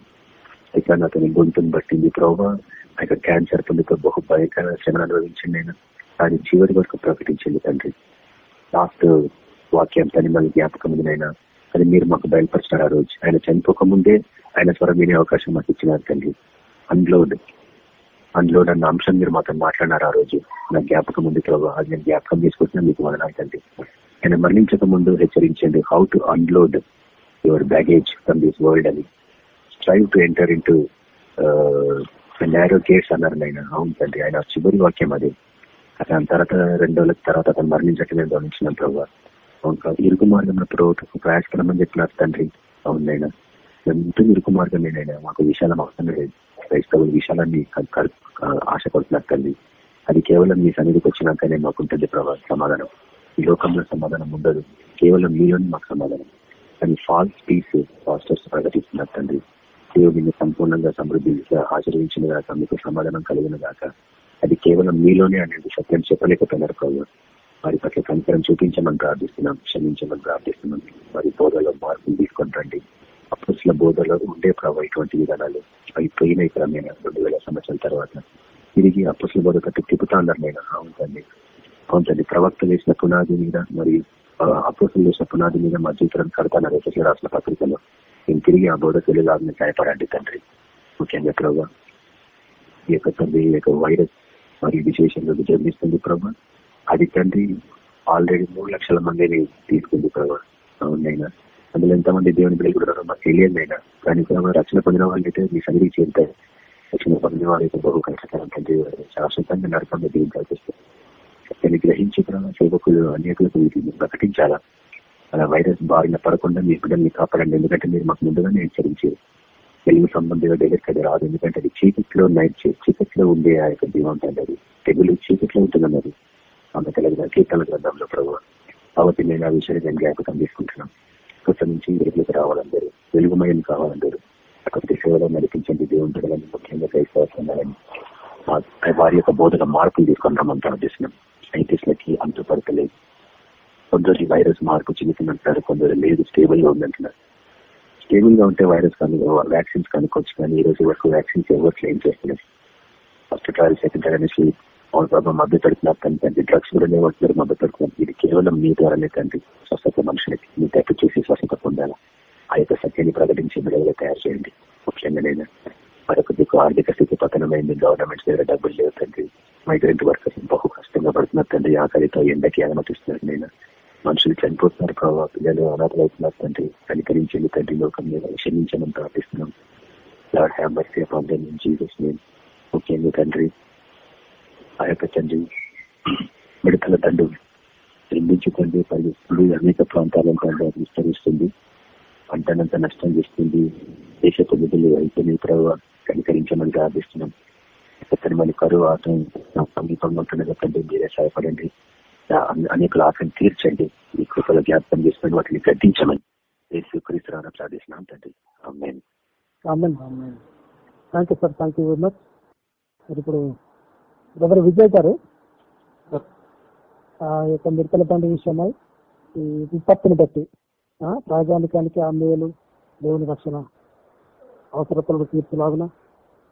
ఇక అతని గొంతుని బట్టింది ప్రభా ఆ యొక్క క్యాన్సర్ పొందుతో బహు భయంకరమైన శ్రమ అనుభవించింది నేను. కానీ చివరి వరకు ప్రకటించింది తండ్రి. లాస్ట్ వాక్యం తని మన జ్ఞాపకం ఆయన అది మీరు మాకు బయలుపరిచినారు ఆ రోజు. ఆయన చనిపోక ముందే ఆయన స్వరం వినే అవకాశం మాకు ఇచ్చినారు తండ్రి. అన్లోడ్ అన్లోడ్ అన్న అంశం మీరు మాతో మాట్లాడినారు ఆ రోజు. నా జ్ఞాపకం ఉంది ప్రభావ అది నేను జ్ఞాపకం చేసుకుంటున్నా మీకు వదనాలు తండ్రి. ఆయన మరణించక ముందు హెచ్చరించండి how to unload your baggage from this world అని. Strive to enter in to narrow gates అన్నారు ఆయన అవును తండ్రి. ఆయన చివరి వాక్యం అది. దాని తర్వాత రెండు రోజుల తర్వాత అతను మరణించట్టు నేను గమనించిన ప్రభావ ఇరుకు మార్గం ప్రభుత్వం ప్రయాసకరమని చెప్పినారు తండ్రి. అవునైనా ఎంతో ఇరుకు మార్గం నేనైనా మాకు విశాలం అవసరం లేదు. క్రైస్తవుల విశాలాన్ని క- క- ఆశపడుతున్నారు అది కేవలం మీ సన్నిధికి వచ్చినాకనే మాకు ఉంటుంది ప్రభావ సమాధానం. ఈ లోకంలో సమాధానం ఉండదు. కేవలం మీలోని మాకు సమాధానం. కానీ ఫాల్స్ పీస్ పాస్టర్స్ ప్రకటిస్తున్నారు తండ్రి దేవుడిని సంపూర్ణంగా సమృద్ధిగా ఆచరించిన దాకా మీకు సమాధానం కలిగిన దాకా అది కేవలం మీలోనే అనేది సత్యం చెప్పలేకపోయినారు ప్రభు. వారి పట్ల కనికరం చూపించమని ప్రార్థిస్తున్నాం క్షమించమని ప్రార్థిస్తున్నాం. వారి బోధలో మార్పులు తీసుకొని రండి. అప్పుల బోధలో ఉండే ప్రభావ ఇటువంటి విధానాలు అవి పోయినాయి క్రమేణ రెండు వేల సంవత్సరాల తర్వాత. తిరిగి అప్పుల బోధ కట్టి తిప్పుతా ఉన్నారు నేను అవును తండ్రి. అవును తండ్రి. ప్రవక్త వేసిన పునాది మీద మరి అప్పులు వేసిన పునాది మీద మా జీవితం కడతాను రాసిన పత్రికలో. నేను తిరిగి ఆ బోధ తెలియదాన్ని సహాయపడండి తండ్రి. ముఖ్యంగా ప్రభావ ఈ యొక్క తండ్రి ఈ యొక్క వైరస్ మరి విశేషంగా విజృంభిస్తుంది ప్రభా. అది తండ్రి ఆల్రెడీ మూడు లక్షల మందిని తీసుకుంది ప్రభా. అవునైనా అందులో ఎంతమంది దేవుని బిడ్డలు మాకు తెలియదు మాకు తెలియదైనా కానీ ప్రభావ రక్షణ పొందిన వాళ్ళు అయితే మీ సన్నిధి చేరుతాయి రక్షణ పొందిన వాళ్ళైతే బహు కష్టకరం తండ్రి శాశ్వతంగా నరకంలో దీన్ని కల్పిస్తారు దాన్ని గ్రహించి ప్రభావ సేవకులు అనేకులకు వీటిని ప్రకటించాలా? అలా వైరస్ బారిన పడకుండా మీ బిడ్డల్ని కాపాడండి. ఎందుకంటే మీరు మాకు ముందుగానే హెచ్చరించారు. తెలుగు సంబంధించిన దగ్గరికి రాదు. ఎందుకంటే అది చీకట్లో నైట్ చీకట్లో ఉండే ఆ యొక్క దీవం అది. తెగులు చీకట్లో ఉంటుందన్నది అంత కలిగిన కీర్తన గ్రంథంలో ప్రభు కాబట్టి నేను ఆ విషయాన్ని నేను జ్ఞాపకం తీసుకుంటున్నాం కొత్త నుంచి వెలుగులకు రావాలందరూ వెలుగుమయం కావాలందరూ అక్కడికి సేవలో నడిపించండి. దేవుని బిడ్డలని ముఖ్యంగా క్రైస్తవాలని వారి యొక్క బోధన మార్పులు తీసుకొని రమ్మని ప్రార్థిస్తున్నాం సైంటిస్టులకి అంతుపడతలేదు కొందరు వైరస్ మార్పు చెందుతుందంటున్నారు కొందరు లేదు స్టేబుల్గా ఉందంటున్నారు. స్టేబుల్గా ఉంటే వైరస్ కానీ వ్యాక్సిన్స్ కనుక్కోవచ్చు కానీ ఈ రోజు వరకు వ్యాక్సిన్స్ ఎవరు క్లెయిమ్ చేస్తున్నారు ఫస్ట్ ట్రయల్ సెకండ్ ట్రయల్ అనేసి అవును బాబా మధ్య పెడుతున్నారు కానీ డ్రగ్స్ కూడా లేవంటున్నారు మధ్య పెడుతున్నారు ఇది కేవలం మీ ద్వారానే తండ్రి స్వస్థత మనుషులకి మీ తప్పు చేసి స్వస్థత పొందాలా? ఆ యొక్క సత్యాన్ని ప్రకటించి బిడ్డలుగా తయారు చేయండి. ముఖ్యంగా నేను మరొక దిక్కు ఆర్థిక స్థితి పతనమైంది. గవర్నమెంట్ దగ్గర డబ్బులు లేవు తండ్రి. మైగ్రెంట్ వర్కర్స్ బహు కష్టంగా పడుతున్నారు తండ్రి. ఆఖరితో ఎండకి అనుమతిస్తున్నారు నేను. మనుషులు చనిపోతున్నారు ప్రభావ పిల్లలు అనాథలవుతున్నారు తండ్రి. కనికరించండి తండ్రి లోకం మీద క్షమించమని ప్రార్థిస్తున్నాం. Lord have mercy upon them in Jesus name ముఖ్యంగా తండ్రి ఆ యొక్క తండ్రి మిడతల తండ్రి నిర్మించుకోండి. పరిస్థితులు అనేక ప్రాంతాలలో విస్తరిస్తుంది. పంటనంత నష్టం చేస్తుంది. దేశ తొమ్మిదిలు అయిపోయిన ప్రభావ కనికరించమని ప్రార్థిస్తున్నాం. ఎక్కడి మళ్ళీ కరువు ఆటం సమీపంగా ఉంటుండగా తండ్రి మీరే సహాయపడండి. అనేక ఆశను తీర్చండి. ఈ కృపల జ్ఞాపకం చేసుకుని వాటిని గద్దించమని యేసు క్రీస్తురాన ప్రార్థిస్తున్నాం తండ్రి. Amen thank you sir thank you very much మరి ఇప్పుడు బ్రదర్ విజయ్ గారు? ఆ యొక్క మిడతల పండుగ విషయమై ఈ విపత్తుని బట్టి ఆ, రాజానికానికి ఆ మేలు దేవుని రక్షణ అవసరతలను తీర్చులాగున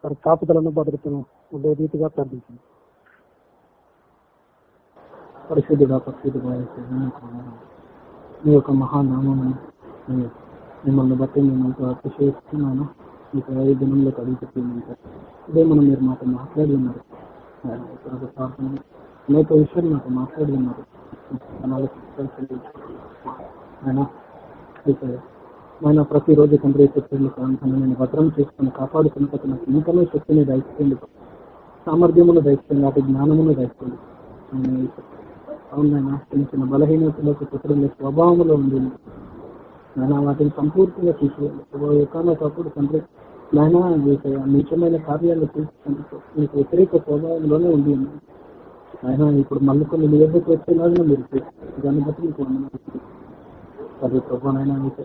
వారి కాపుదలను భద్రతను ఉండే రీతిగా ప్రార్థించింది పరిశుద్ధుడ పరిశుద్ధుడ మీ యొక్క మహానామము మిమ్మల్ని బట్టి మేము ఎంతో అతిశయిస్తున్నాను మీకు ఐదు దినంలో అడుగుతున్నాను ఇదే మనం మీరు మాతో మాట్లాడి ఉన్నారు ప్రార్థన అనేక విషయాలు నాతో మాట్లాడి ఉన్నారు ఆయన ప్రతిరోజు తండ్రి శక్తులు కావాలని నేను భద్రం చేసుకుని కాపాడుకున్నప్పుడు నాకు ఇంకనూ శక్తిని దయచేయండి సామర్థ్యమును దయచేయండి అటు జ్ఞానమును దయచేయండి అవునైనా చిన్న చిన్న బలహీనతలకు కుటుంబ స్వభావంలో ఉంది నాయన వాటిని సంపూర్తిగా తీసుకోవాలి ఒకనొకప్పుడు తండ్రి నాయన నిజమైన కార్యాలు తీసుకుంటూ మీకు వ్యతిరేక స్వభావంలోనే ఉంది ఆయన ఇప్పుడు మళ్ళీ కొన్ని మీ దగ్గరికి వచ్చేలాగా మీరు దాన్ని బట్టి మీకు వందనాలు. ప్రభావైనా అయితే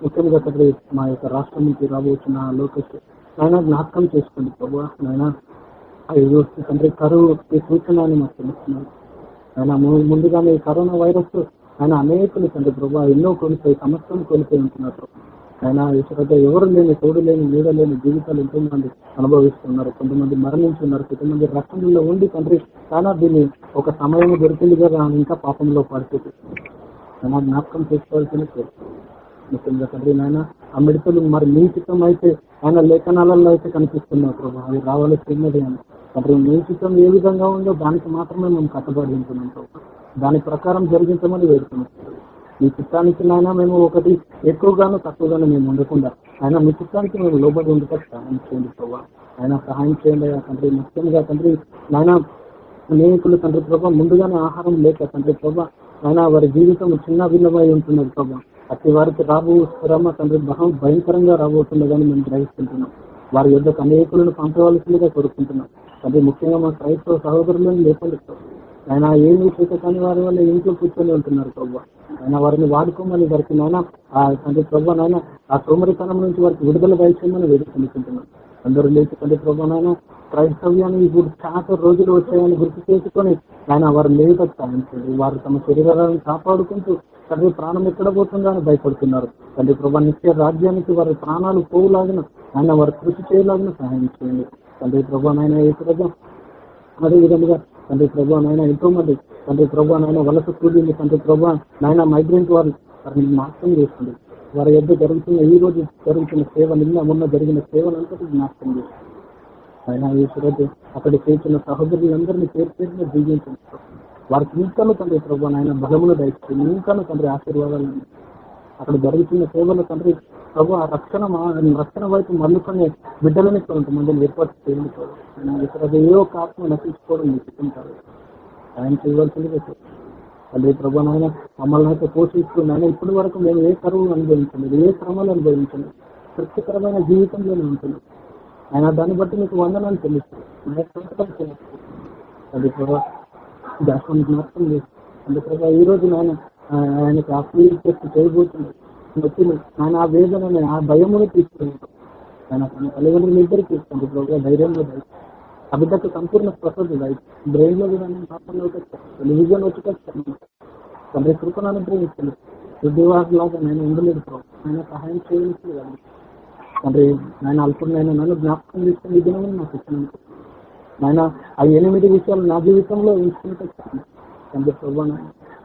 ముఖ్యంగా తండ్రి మా యొక్క రాష్ట్రం నుంచి రాబోతున్న లోకేష్ నాయన జ్ఞాపకం చేసుకోండి. ప్రభు నాయన అయ్యో తండ్రి కరువు ఈ సూచన అని మాకు తెలుస్తున్నారు ఆయన ముందుగానే ఈ కరోనా వైరస్ ఆయన అనేకులు తండ్రి ప్రభా ఎన్నో కోల్పోయి సమస్యలు కోల్పోయి ఉంటున్నారు. ఆయన ఈశ్వరత ఎవరు లేని తోడు లేని నీడ లేని జీవితాలు ఎంతో మంది అనుభవిస్తున్నారు. కొంతమంది మరణించున్నారు. కొంతమంది రక్షణలో ఉండి తండ్రి చాలా దీన్ని ఒక సమయం దొరికింది కదా అని ఇంకా పాపంలో పడుతుంది ఆయన జ్ఞాపకం చేసుకోవాల్సిన ముఖ్యంగా తండ్రి నాయన ఆ మిడతలు మరి మీ చిత్తం అయితే ఆయన లేఖనాలలో అయితే కనిపిస్తున్నారు ప్రభు. అవి రావాల్సి ఉన్నది అని. తండ్రి మీ చిత్తం ఏ విధంగా ఉందో దానికి మాత్రమే మేము కట్టుబడి ఉంటున్నాం దాని ప్రకారం జరిగించమని వేడుకున్నాం. మీ చిత్తానికి నాయన మేము ఒకటి ఎక్కువగానో తక్కువగానో మేము ఉండకుండా ఆయన మీ చిత్తానికి మేము లోబడి ఉండటం సహాయం చేయండి ఆయన సహాయం చేయండి తండ్రి. ముఖ్యంగా తండ్రి నాయన అనేకులు తండ్రి ప్రభా ముందుగానే ఆహారం లేక తండ్రి ప్రభా ఆయన వారి జీవితం చిన్న భిన్నమై ఉంటున్నది ప్రభా. అతి వారికి రాబో శ్రమ తండ్రి బహం భయంకరంగా రాబోతుండదని మేము గ్రహిస్తుంటున్నాం. వారి యొక్క అనేకులను పంపవలసిందిగా కోరుకుంటున్నాం. అది ముఖ్యంగా మా క్రైస్తవ సహోదరులను లేపండి. ఆయన ఏమీ చేత వారి వల్ల ఇంట్లో కూర్చొని ఉంటున్నారు ప్రభా ఆయన వారిని వాడుకోమని వారికి నాయన ఆ తండ్రి ప్రభా నాయన ఆ సోమరితనం నుంచి వారికి విడుదల దయచేయమని వేడుకుంటున్నాం అందరూ లేచి తండ్రి ప్రభా నాయన క్రైస్తవ్యాన్ని ఇప్పుడు చాలా రోజులు వచ్చాయని గుర్తు చేసుకొని ఆయన వారు లేక సాధించండి వారు తమ శరీరాలను కాపాడుకుంటూ తండ్రి ప్రాణం ఎక్కడ పోతుందో అని భయపడుతున్నారు. తండ్రి ప్రభా నిత్య రాజ్యానికి వారి ప్రాణాలు పోవులాగిన ఆయన వారు కృషి చేయలాగిన సహాయం చేయండి. తండ్రి ప్రభా నాయన ఏ ప్రజా అదే విధంగా తండ్రి ప్రభా నాయన ఎంతో మంది తండ్రి ప్రభా నాయన వలస కూలింది తండ్రి ప్రభా నాయన మైగ్రెంట్ వారు వారిని నాశనం చేస్తుంది. వారి ఎద్దు జరుగుతున్న ఈ రోజు జరుగుతున్న సేవ నిన్న మొన్న జరిగిన సేవలంతటి నాశనం చేస్తుంది. ఆయన ఈశ్వరదు అక్కడ చేసిన సహోదరులందరినీ పేరు పేరున దీవించండి. వారికి ఇంకాను తండ్రి ప్రభా నాయన బలమును దయచేయండి. ఇంకాను తండ్రి ఆశీర్వాదాలు అక్కడ జరుగుతున్న సేవలు తండ్రి ప్రభు ఆ రక్షణ మా- రక్షణ వైపు మళ్ళుకొని బిడ్డలని కొంతమందిని ఏర్పాటు చేయండి ఇక్కడ ఆయన ఏ ఒక్క ఆత్మ నశించుకోవడం మీకు ఆయన చేయవలసింది తండ్రి నాయన మమ్మల్ని అయితే పోషిస్తూ ఇప్పటి వరకు మేము ఏ కరువులు అనుభవించలేదు ఏ శ్రమలు అనుభవించలేదు తృప్తికరమైన జీవితంలోనే ఉంటుంది ఆయన దాన్ని బట్టి మీకు వందనాలు తెలుస్తుంది నా యొక్క తెలుస్తుంది అది ప్రభా దాని జ్ఞాపకం లేదు. అంటే ప్రభా ఈ రోజు నాయన ఆయనకు ఆ ఫీల్ టెస్ట్ చేయబోతుంది ఆయన ఆ వేదన ఆ భయం కూడా ఆయన తన తల్లిదండ్రులు ఇద్దరు ఇస్తుంది ఇప్పుడు ధైర్యంలో దయచేయండి. ఆ బిడ్డకు సంపూర్ణ స్వస్థత బ్రెయిన్లో కూడా పాపంలో వచ్చేస్తాను విజన్ తండ్రి కృపను అనుగ్రహించండి శుద్ధివాసు నేను ఉండలేదు ఆయన సహాయం చేయలేదు కానీ తండ్రి ఆయన అల్పుడినైనా నన్ను జ్ఞాపకం తీసుకుని విధానం నాకు ఇచ్చిన ఆయన ఆ ఎనిమిది విషయాలు నా జీవితంలో ఉంచుకుంటే తండ్రి ప్రభు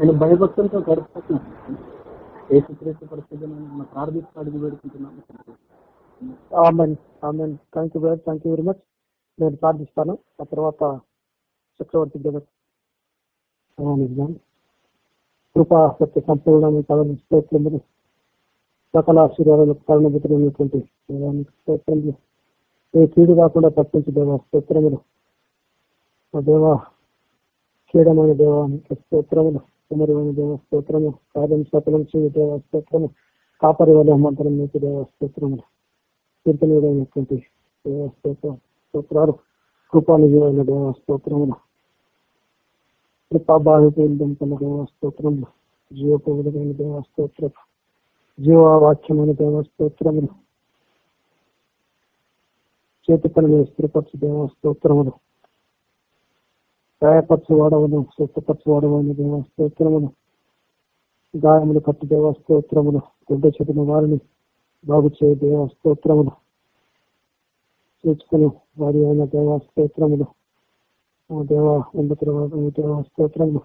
ఆయన నేను భయభక్తులతో గడుపుతున్నాను ఏసుక్రీస్తు పరిస్థితి నేను ప్రార్థిస్తూ అడిగి వేడుకుంటున్నాను. Amen amen thank you thank you very much నేను ప్రార్థిస్తాను. ఆ తర్వాత చక్రవర్తి జగత్. కృపా సత్య సంపూర్ణ కథను స్తోత్రములు సకల ఆశీర్వాదాలు కారణభూతులైనటువంటి దేవానికి స్తోత్రములు. ఏ కీడు కాకుండా తప్పించి దేవ స్తోత్రములు. దేవ కీడమైన దేవానికి స్తోత్రములు. కుమరమైన దేవ స్తోత్రము కార్యం సఫలం చేయ దేవ స్తోత్రము కాపరి వల్ల మంత్రం మీకు దేవ స్తోత్రములు కీర్తనీయుడైనటువంటి దేవ స్తోత్రం స్తోత్రాలు కృపానిజమైన దేవ స్తోత్రములు కృపాబాధితుల దేవ స్తోత్రములు జీవపౌరుడైన దేవ స్తోత్రం జీవవాక్యమైన దేవ స్తోత్రములు చేతి పని స్థిరపరచు దేవ స్తోత్రములు గాయపరచు వాడవను స్వస్థపరచు వాడవని దేవ గాయములు కట్టు దేవస్తోత్రమును గుడ్డ చెట్టిన వారిని బాగు చేయ దేవస్తోత్రమును చూసుకుని వారి అయిన దేవస్తోత్రములు దేవ ఉన్నతుల దేవస్తోత్రములు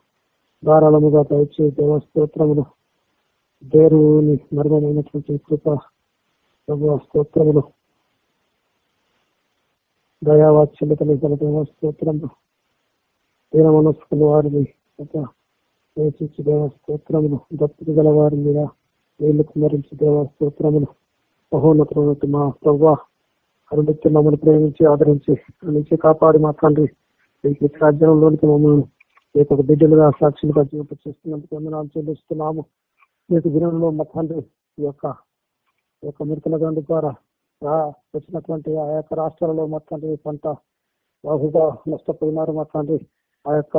ధారాళముగా దయచే దేవ దేరుని దేవుని మర్మమైనటువంటి కృప ప్రభు స్తోత్రములు. దయావాత్సల్యతలు గల దీన మనస్కుల వారిని వేచించి దేవ స్తోత్రములు గల వారి మీద నీళ్ళు కుమరించి దేవ స్తోత్రములు మా ప్రవ్వా అరుణిత్యం మమ్మల్ని ప్రేమించి ఆదరించి నుంచి కాపాడి మా తండ్రి మీకు రాజ్యంలోనికి మమ్మల్ని ఈ యొక్క బిడ్డలుగా సాక్షులుగా జీవిత చేస్తున్నందుకు వందనాలు చెల్లిస్తున్నాము. మీకు దినంలో మా తండ్రి ఈ యొక్క ఈ యొక్క మిరుకుల గండు ద్వారా వచ్చినటువంటి ఆ యొక్క రాష్ట్రాలలో మా తండ్రి పంట బాగుగా నష్టపోయినారు మా తండ్రి. ఆ యొక్క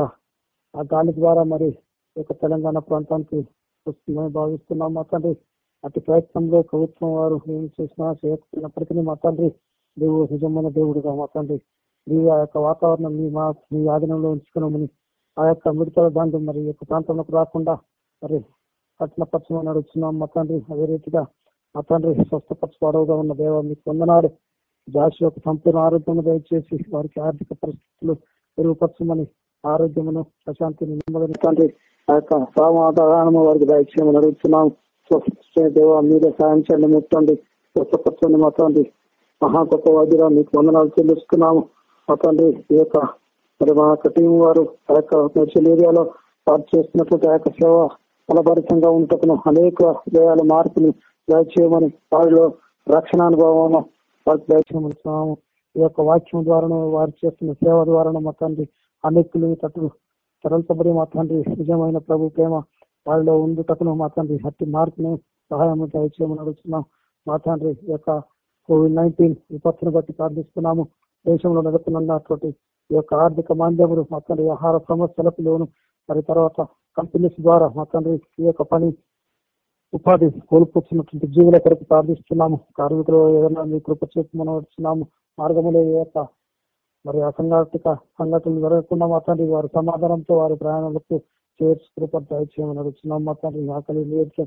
ఆ గాలి ద్వారా మరి ఈ యొక్క తెలంగాణ ప్రాంతానికి వస్తుందని భావిస్తున్నాం. మా తండ్రి అటు ప్రయత్నంలో ప్రభుత్వం వారు ఏం చేసినా చేయకపోయినప్పటికీ మా తండ్రి నువ్వు నిజమైన దేవుడుగా మా తండ్రి. నీవు ఆ యొక్క వాతావరణం మీ మా మీ ఆధీనంలో ఉంచుకున్నామని ఆ యొక్క మిడతల దాంట్లో మరి ఈ యొక్క ప్రాంతంలోకి రాకుండా మరి కఠినపరచమని అడుగుతున్నాం. మా తండ్రి అదే రీతిగా మా తండ్రి స్వస్థపరచబడవుగా ఉన్న దేవ మీకు వందనాలు. జాషి యొక్క సంపూర్ణ ఆరోగ్యం దయచేసి వారికి ఆర్థిక పరిస్థితులు మెరుగుపరచమని ఆరోగ్యమును ప్రశాంతిని నెమ్మదిని ఆ యొక్క సమాధానము వారికి దయచేయమని అడుగుతున్నాం దేవ మీరే సాయం చేయండి ముట్టండి. స్వస్థపరచండి మా తండ్రి. మహా గొప్ప వైద్యురా మీకు వందనాలు చెల్లిస్తున్నాము. మా తండ్రి ఈ యొక్క మరి మా యొక్క టీం వారు ఆ యొక్క మెర్చల్ ఏరియాలో వారు చేస్తున్నటువంటి ఆ యొక్క సేవ ఫలభరితంగా ఉంటకును అనేక దేయాల మార్పుని దయచేయమని వారిలో రక్షణ అనుభవం వారికి దయచేయమని ఈ యొక్క వాక్యం ద్వారాను వారు చేస్తున్న సేవ ద్వారా మా తండ్రి అనేకులు తట్టు తరలించబడి మా తండ్రి నిజమైన ప్రభు ప్రేమ వారిలో ఉండుటకును మా తండ్రి అట్టి మార్పును సహాయం దయచేయమని అడుగుతున్నాం మా తండ్రి ఈ యొక్క కోవిడ్ నైన్టీన్ విపత్తును బట్టి ప్రార్థిస్తున్నాము. దేశంలో నెలకొన్నటువంటి ఈ యొక్క ఆర్థిక మాంద్యములు మా తండ్రి ఆహార సమస్యలకు లోను మరి తర్వాత కంపెనీస్ ద్వారా మా తండ్రి ఈ యొక్క పని ఉపాధి కోల్పోతున్నటువంటి జీవుల కొరకు ప్రార్థిస్తున్నాము. కార్మికులు ఏదైనా మీ కృప చేసి మనం వచ్చినాము మార్గంలో ఏ యొక్క మరి అసంఘటిత సంఘటనలు జరగకుండా మా తండ్రి వారి సమాధానంతో వారి ప్రయాణాలకు చేర్చి కృప దయచేయమని అడుగుతున్నాం. మా తండ్రి ఆకలి నీరు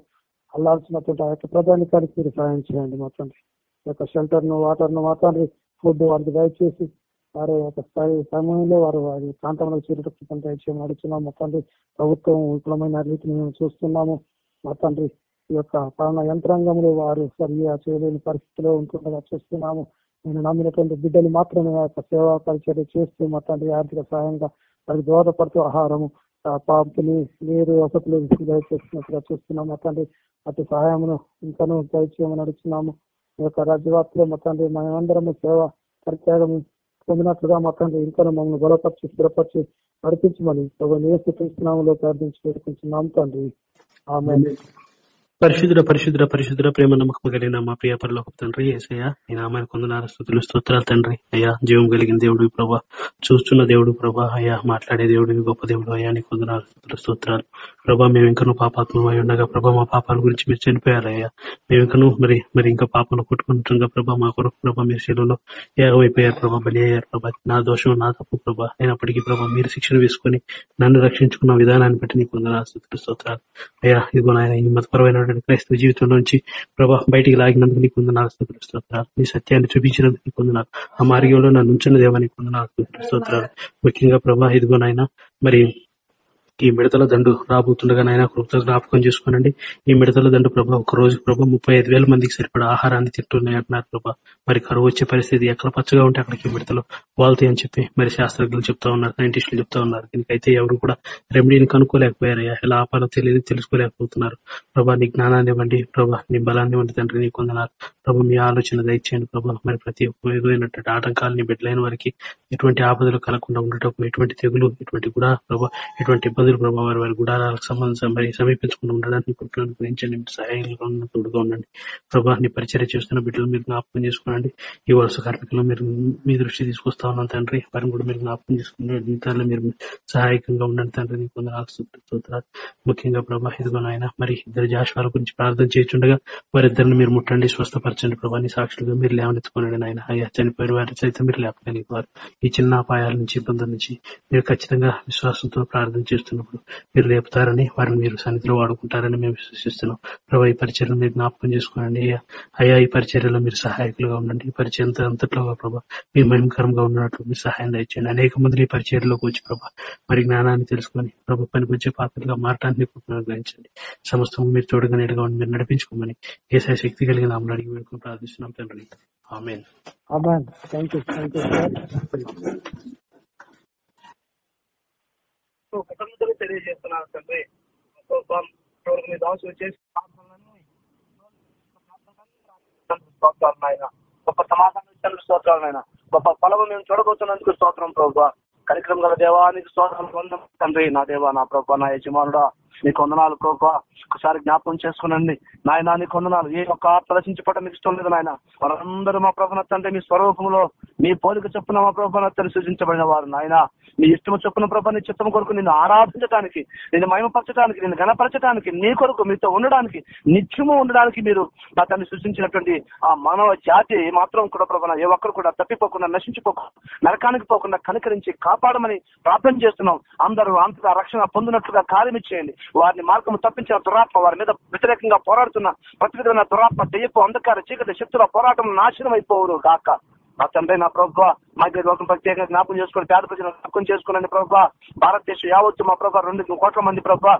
అల్లాల్సినటువంటి ఆ యొక్క ప్రధానికానికి మీరు సహాయం చేయండి మా తండ్రి. యొక్క షెల్టర్ను వాటర్ను మా తండ్రి ఫుడ్ వారికి దయచేసి వారి యొక్క స్థాయి సమయంలో వారు వారి ప్రాంతంలో చేరుటకు దయచేయమని అడుగుతున్నాం. మా తండ్రి ప్రభుత్వం విఫలమైన రీతిని మేము చూస్తున్నాము. మా తండ్రి ఈ యొక్క పాలన యంత్రాంగంలో వారు సరిగా చేయలేని పరిస్థితిలో ఉంటుండగా చూస్తున్నాము. నేను నమ్మినటువంటి బిడ్డలు మాత్రమే ఆ యొక్క సేవా పరిచయం చేస్తూ మా తండ్రి ఆర్థిక సహాయంగా వారికి దోహదపడుతూ ఆహారము ఆ నీరు వసతులు దయచేస్తున్నట్టుగా చూస్తున్నాం. మా తండ్రి అటు సహాయమును ఇంకను దయచేయమని అడుగుతున్నాము. ఈ యొక్క రాజ్యవ్యాప్తిలో మా తండ్రి మనమందరము సేవ పరిత్యాగం పొందినట్లుగా మా తండ్రి ఇంకను మమ్మల్ని బలపరిచి స్థిరపరిచి నడిపించమని ఒక నియోజకస్తున్నాములో ప్రార్థించి పెట్టుకుంటున్నాం తండ్రి. ఆమె పరిశుద్ధుడ పరిశుద్ధుడ పరిశుద్ధుడ ప్రేమ నమ్మకం కలిగిన మా ప్రియ పరిలోక తండ్రి ఏసయ్యా నీ నామాన్ని కొందనార స్థుతులు స్తోత్రాలు తండ్రి. అయ్యా జీవం కలిగిన దేవుడు ప్రభా చూస్తున్న దేవుడు ప్రభా అయ్యా మాట్లాడే దేవుడు గొప్ప దేవుడు అయ్యా నీ కొందనార స్థుతులు స్తోత్రాలు. ప్రభా మేము ఇంకనూ పాపాత్మమై ఉండగా ప్రభా మా పాపాల గురించి మీరు చనిపోయారయ్యా మేము ఇంకనూ మరి మరి ఇంకా పాపను కొట్టుకుంటుండగా ప్రభా మా కొరకు ప్రభా మీరు శిలువలో ఏకమైపోయారు ప్రభా బలి అయ్యారు ప్రభా. నా దోషం నా తప్పు ప్రభా. అయినప్పటికీ ప్రభా మీరు శిక్షణ వేసుకుని నన్ను రక్షించుకున్న విధానాన్ని బట్టి నీ కొందనార స్థుతులు స్తోత్రాలు. అయ్యా ఇదిగో నాయన ఈ మతపరమైనటువంటి క్రైస్తవ జీవితం నుంచి ప్రభా బయటికి లాగినందుకు నీకు వందనాలు స్తోత్రాలు స్తోత్రాలు. నీ సత్యాన్ని చూపించినందుకు నీకు వందనాలు. ఆ మార్గంలో నన్ను ఉంచిన దేవానికి వందనాలు స్తోత్రాలు. ముఖ్యంగా ప్రభా ఇదిగోనైనా మరి ఈ మిడతల దండు రాబోతుండగా నాయన కృత జ్ఞాపకం చేసుకోనండి. ఈ మిడతల దండు ప్రభా ఒక రోజు ప్రభా ముప్పై ఐదు మందికి సరిపడా ఆహారాన్ని తింటున్నాయి అంటున్నారు ప్రభా. మరి కరువు వచ్చే పరిస్థితి ఎక్కడ పచ్చగా ఉంటే అక్కడికి మిడతలు వాళ్తాయి అని చెప్పి మరి శాస్త్రజ్ఞులు చెప్తా ఉన్నారు సైంటిస్టులు చెప్తా ఉన్నారు. దీనికైతే ఎవరు కూడా రెమెడీని కనుక్కోలేకపోయారయ్యా. ఎలా ఆపాలో తెలియదు తెలుసుకోలేకపోతున్నారు. ప్రభా నీ జ్ఞానాన్ని ఇవ్వండి. ప్రభా నీ బలాన్ని ఇవ్వండి తండ్రి నీ కొందనాలు ప్రభు మీ ఆలోచన దయచేయండి ప్రభు. మరి ప్రతి ఒక్క విధమైనటువంటి ఆటంకాలని బిడ్డలైన వారికి ఎటువంటి ఆపదలు కలగకుండా ఉండటం ఎటువంటి తెగులు ఎటువంటి కూడా ప్రభు ఎటువంటి ఇబ్బందులు ప్రభావ వారి వారి గుడారాలకు సంబంధించి మరి సమీపించకుండా ఉండడానికి కుటుంబాన్ని గురించండి మీరు సహాయంగా తోడుగా ఉండండి. ప్రభా నీ చేస్తున్న బిడ్డలు మీరు జ్ఞాపకం చేసుకోండి. ఈ వలస కార్మికులు మీరు మీ దృష్టి తీసుకొస్తా ఉన్నాను తండ్రి. వారిని కూడా మీరు జ్ఞాపకం చేసుకున్న జీవితాల్లో మీరు సహాయకంగా ఉండండి తండ్రి. నీకు ముఖ్యంగా ప్రభా ఇదిగో నాయన మరి ఇద్దరు జాషువాల గురించి ప్రార్థన చేస్తుండగా వారిద్దరిని మీరు ముట్టండి స్వస్థపరచండి. ప్రభా. నీ సాక్షులుగా మీరు లేవనెత్తుకున్నాడు ఆయన అయ్యా చనిపోయిన వారి సైతం మీరు లేపగలిగేవారు ఈ చిన్న అపాయాల నుంచి ఇబ్బందుల నుంచి మీరు ఖచ్చితంగా విశ్వాసంతో ప్రార్థన చేస్తున్నప్పుడు మీరు లేపుతారని వారిని మీరు సన్నిధిలో వాడుకుంటారని మేము విశ్వసిస్తున్నాం. ప్రభా ఈ పరిచర్యలు మీరు జ్ఞాపకం చేసుకోనండి. అయ్యా అయ్యా ఈ పరిచర్యలో మీరు సహాయకులుగా ఉండండి. ఈ పరిచయం అంతట్లో ప్రభా మీ మహిమకరంగా ఉన్నట్లు మీరు సహాయం దయచేయండి. అనేక మంది ఈ పరిచర్యలోకి వచ్చి ప్రభా మరి జ్ఞానాన్ని తెలుసుకొని ప్రభు పనికొచ్చే పాత్రలుగా మారటానికి కృపను సమస్తం మీరు తోడుగా నీడగా మీరు నడిపించుకోమని ఏసఐ శక్తి కలిగిన నామలు అడిగి వేడుకొని ప్రార్థిస్తున్నాం తండ్రి. Amen. Amen thank you thank you sir కృతజ్ఞతలు తెలియజేస్తున్నాను తండ్రి. ఎవరికి మీ దాసు చేసి ప్రార్థనలన్నీ స్తోత్రాలు నాయన. గొప్ప సమాధానం ఇచ్చిన స్తోత్రాలు నాయన. గొప్ప ఫలము మేము చూడబోతున్నందుకు స్తోత్రం ప్రభు. కార్యక్రమం గల దేవానికి స్తోత్రం పొందాం తండ్రి నా దేవా నా ప్రభు నా యజమానుడా. నీకు వందనాలు ప్రభు ఒకసారి జ్ఞాపకం చేసుకునండి. నాయన నీకు వందనాలు ఏ ఒక్క ఆత్మ మీకు ఇష్టం లేదు నాయన. వారందరూ మా ప్రభున తండ్రి మీ స్వరూపంలో మీ పోలిక చొప్పున మా ప్రభున తండ్రి సృజించబడిన వారు నాయన. నీ ఇష్టము చొప్పున ప్రభా నీ చిత్తం కొరకు నిన్ను ఆరాధించడానికి నిన్ను మహిమపరచడానికి నిన్ను గణపరచడానికి నీ కొరకు మీతో ఉండడానికి నిత్యము ఉండడానికి మీరు నా తన్ని సృష్టించినటువంటి ఆ మానవ జాతి మాత్రం కూడా ప్రభా ఏ ఒక్కరు కూడా తప్పిపోకుండా నశించిపోకుండా నరకానికి పోకుండా కనికరించి కాపాడమని ప్రార్థన చేస్తున్నాం. అందరూ అంతగా రక్షణ పొందినట్లుగా కార్యం ఇచ్చేయండి వారిని మార్గం తప్పించిన దురాత్మ వారి మీద వ్యతిరేకంగా పోరాడుతున్న ప్రతి విధమైన దురాత్మ దెయ్యపు అంధకార చీకటి శక్తుల పోరాటం నాశనం అయిపోవును కాక నా తండ్రి నా ప్రభావ మా దగ్గర ప్రత్యేకంగా జ్ఞాపకం చేసుకుని పేద ప్రజలను జ్ఞాపకం చేసుకుని ప్రభావ. భారతదేశం యావత్తు మా ప్రభు రెండు కోట్ల మంది ప్రభావ.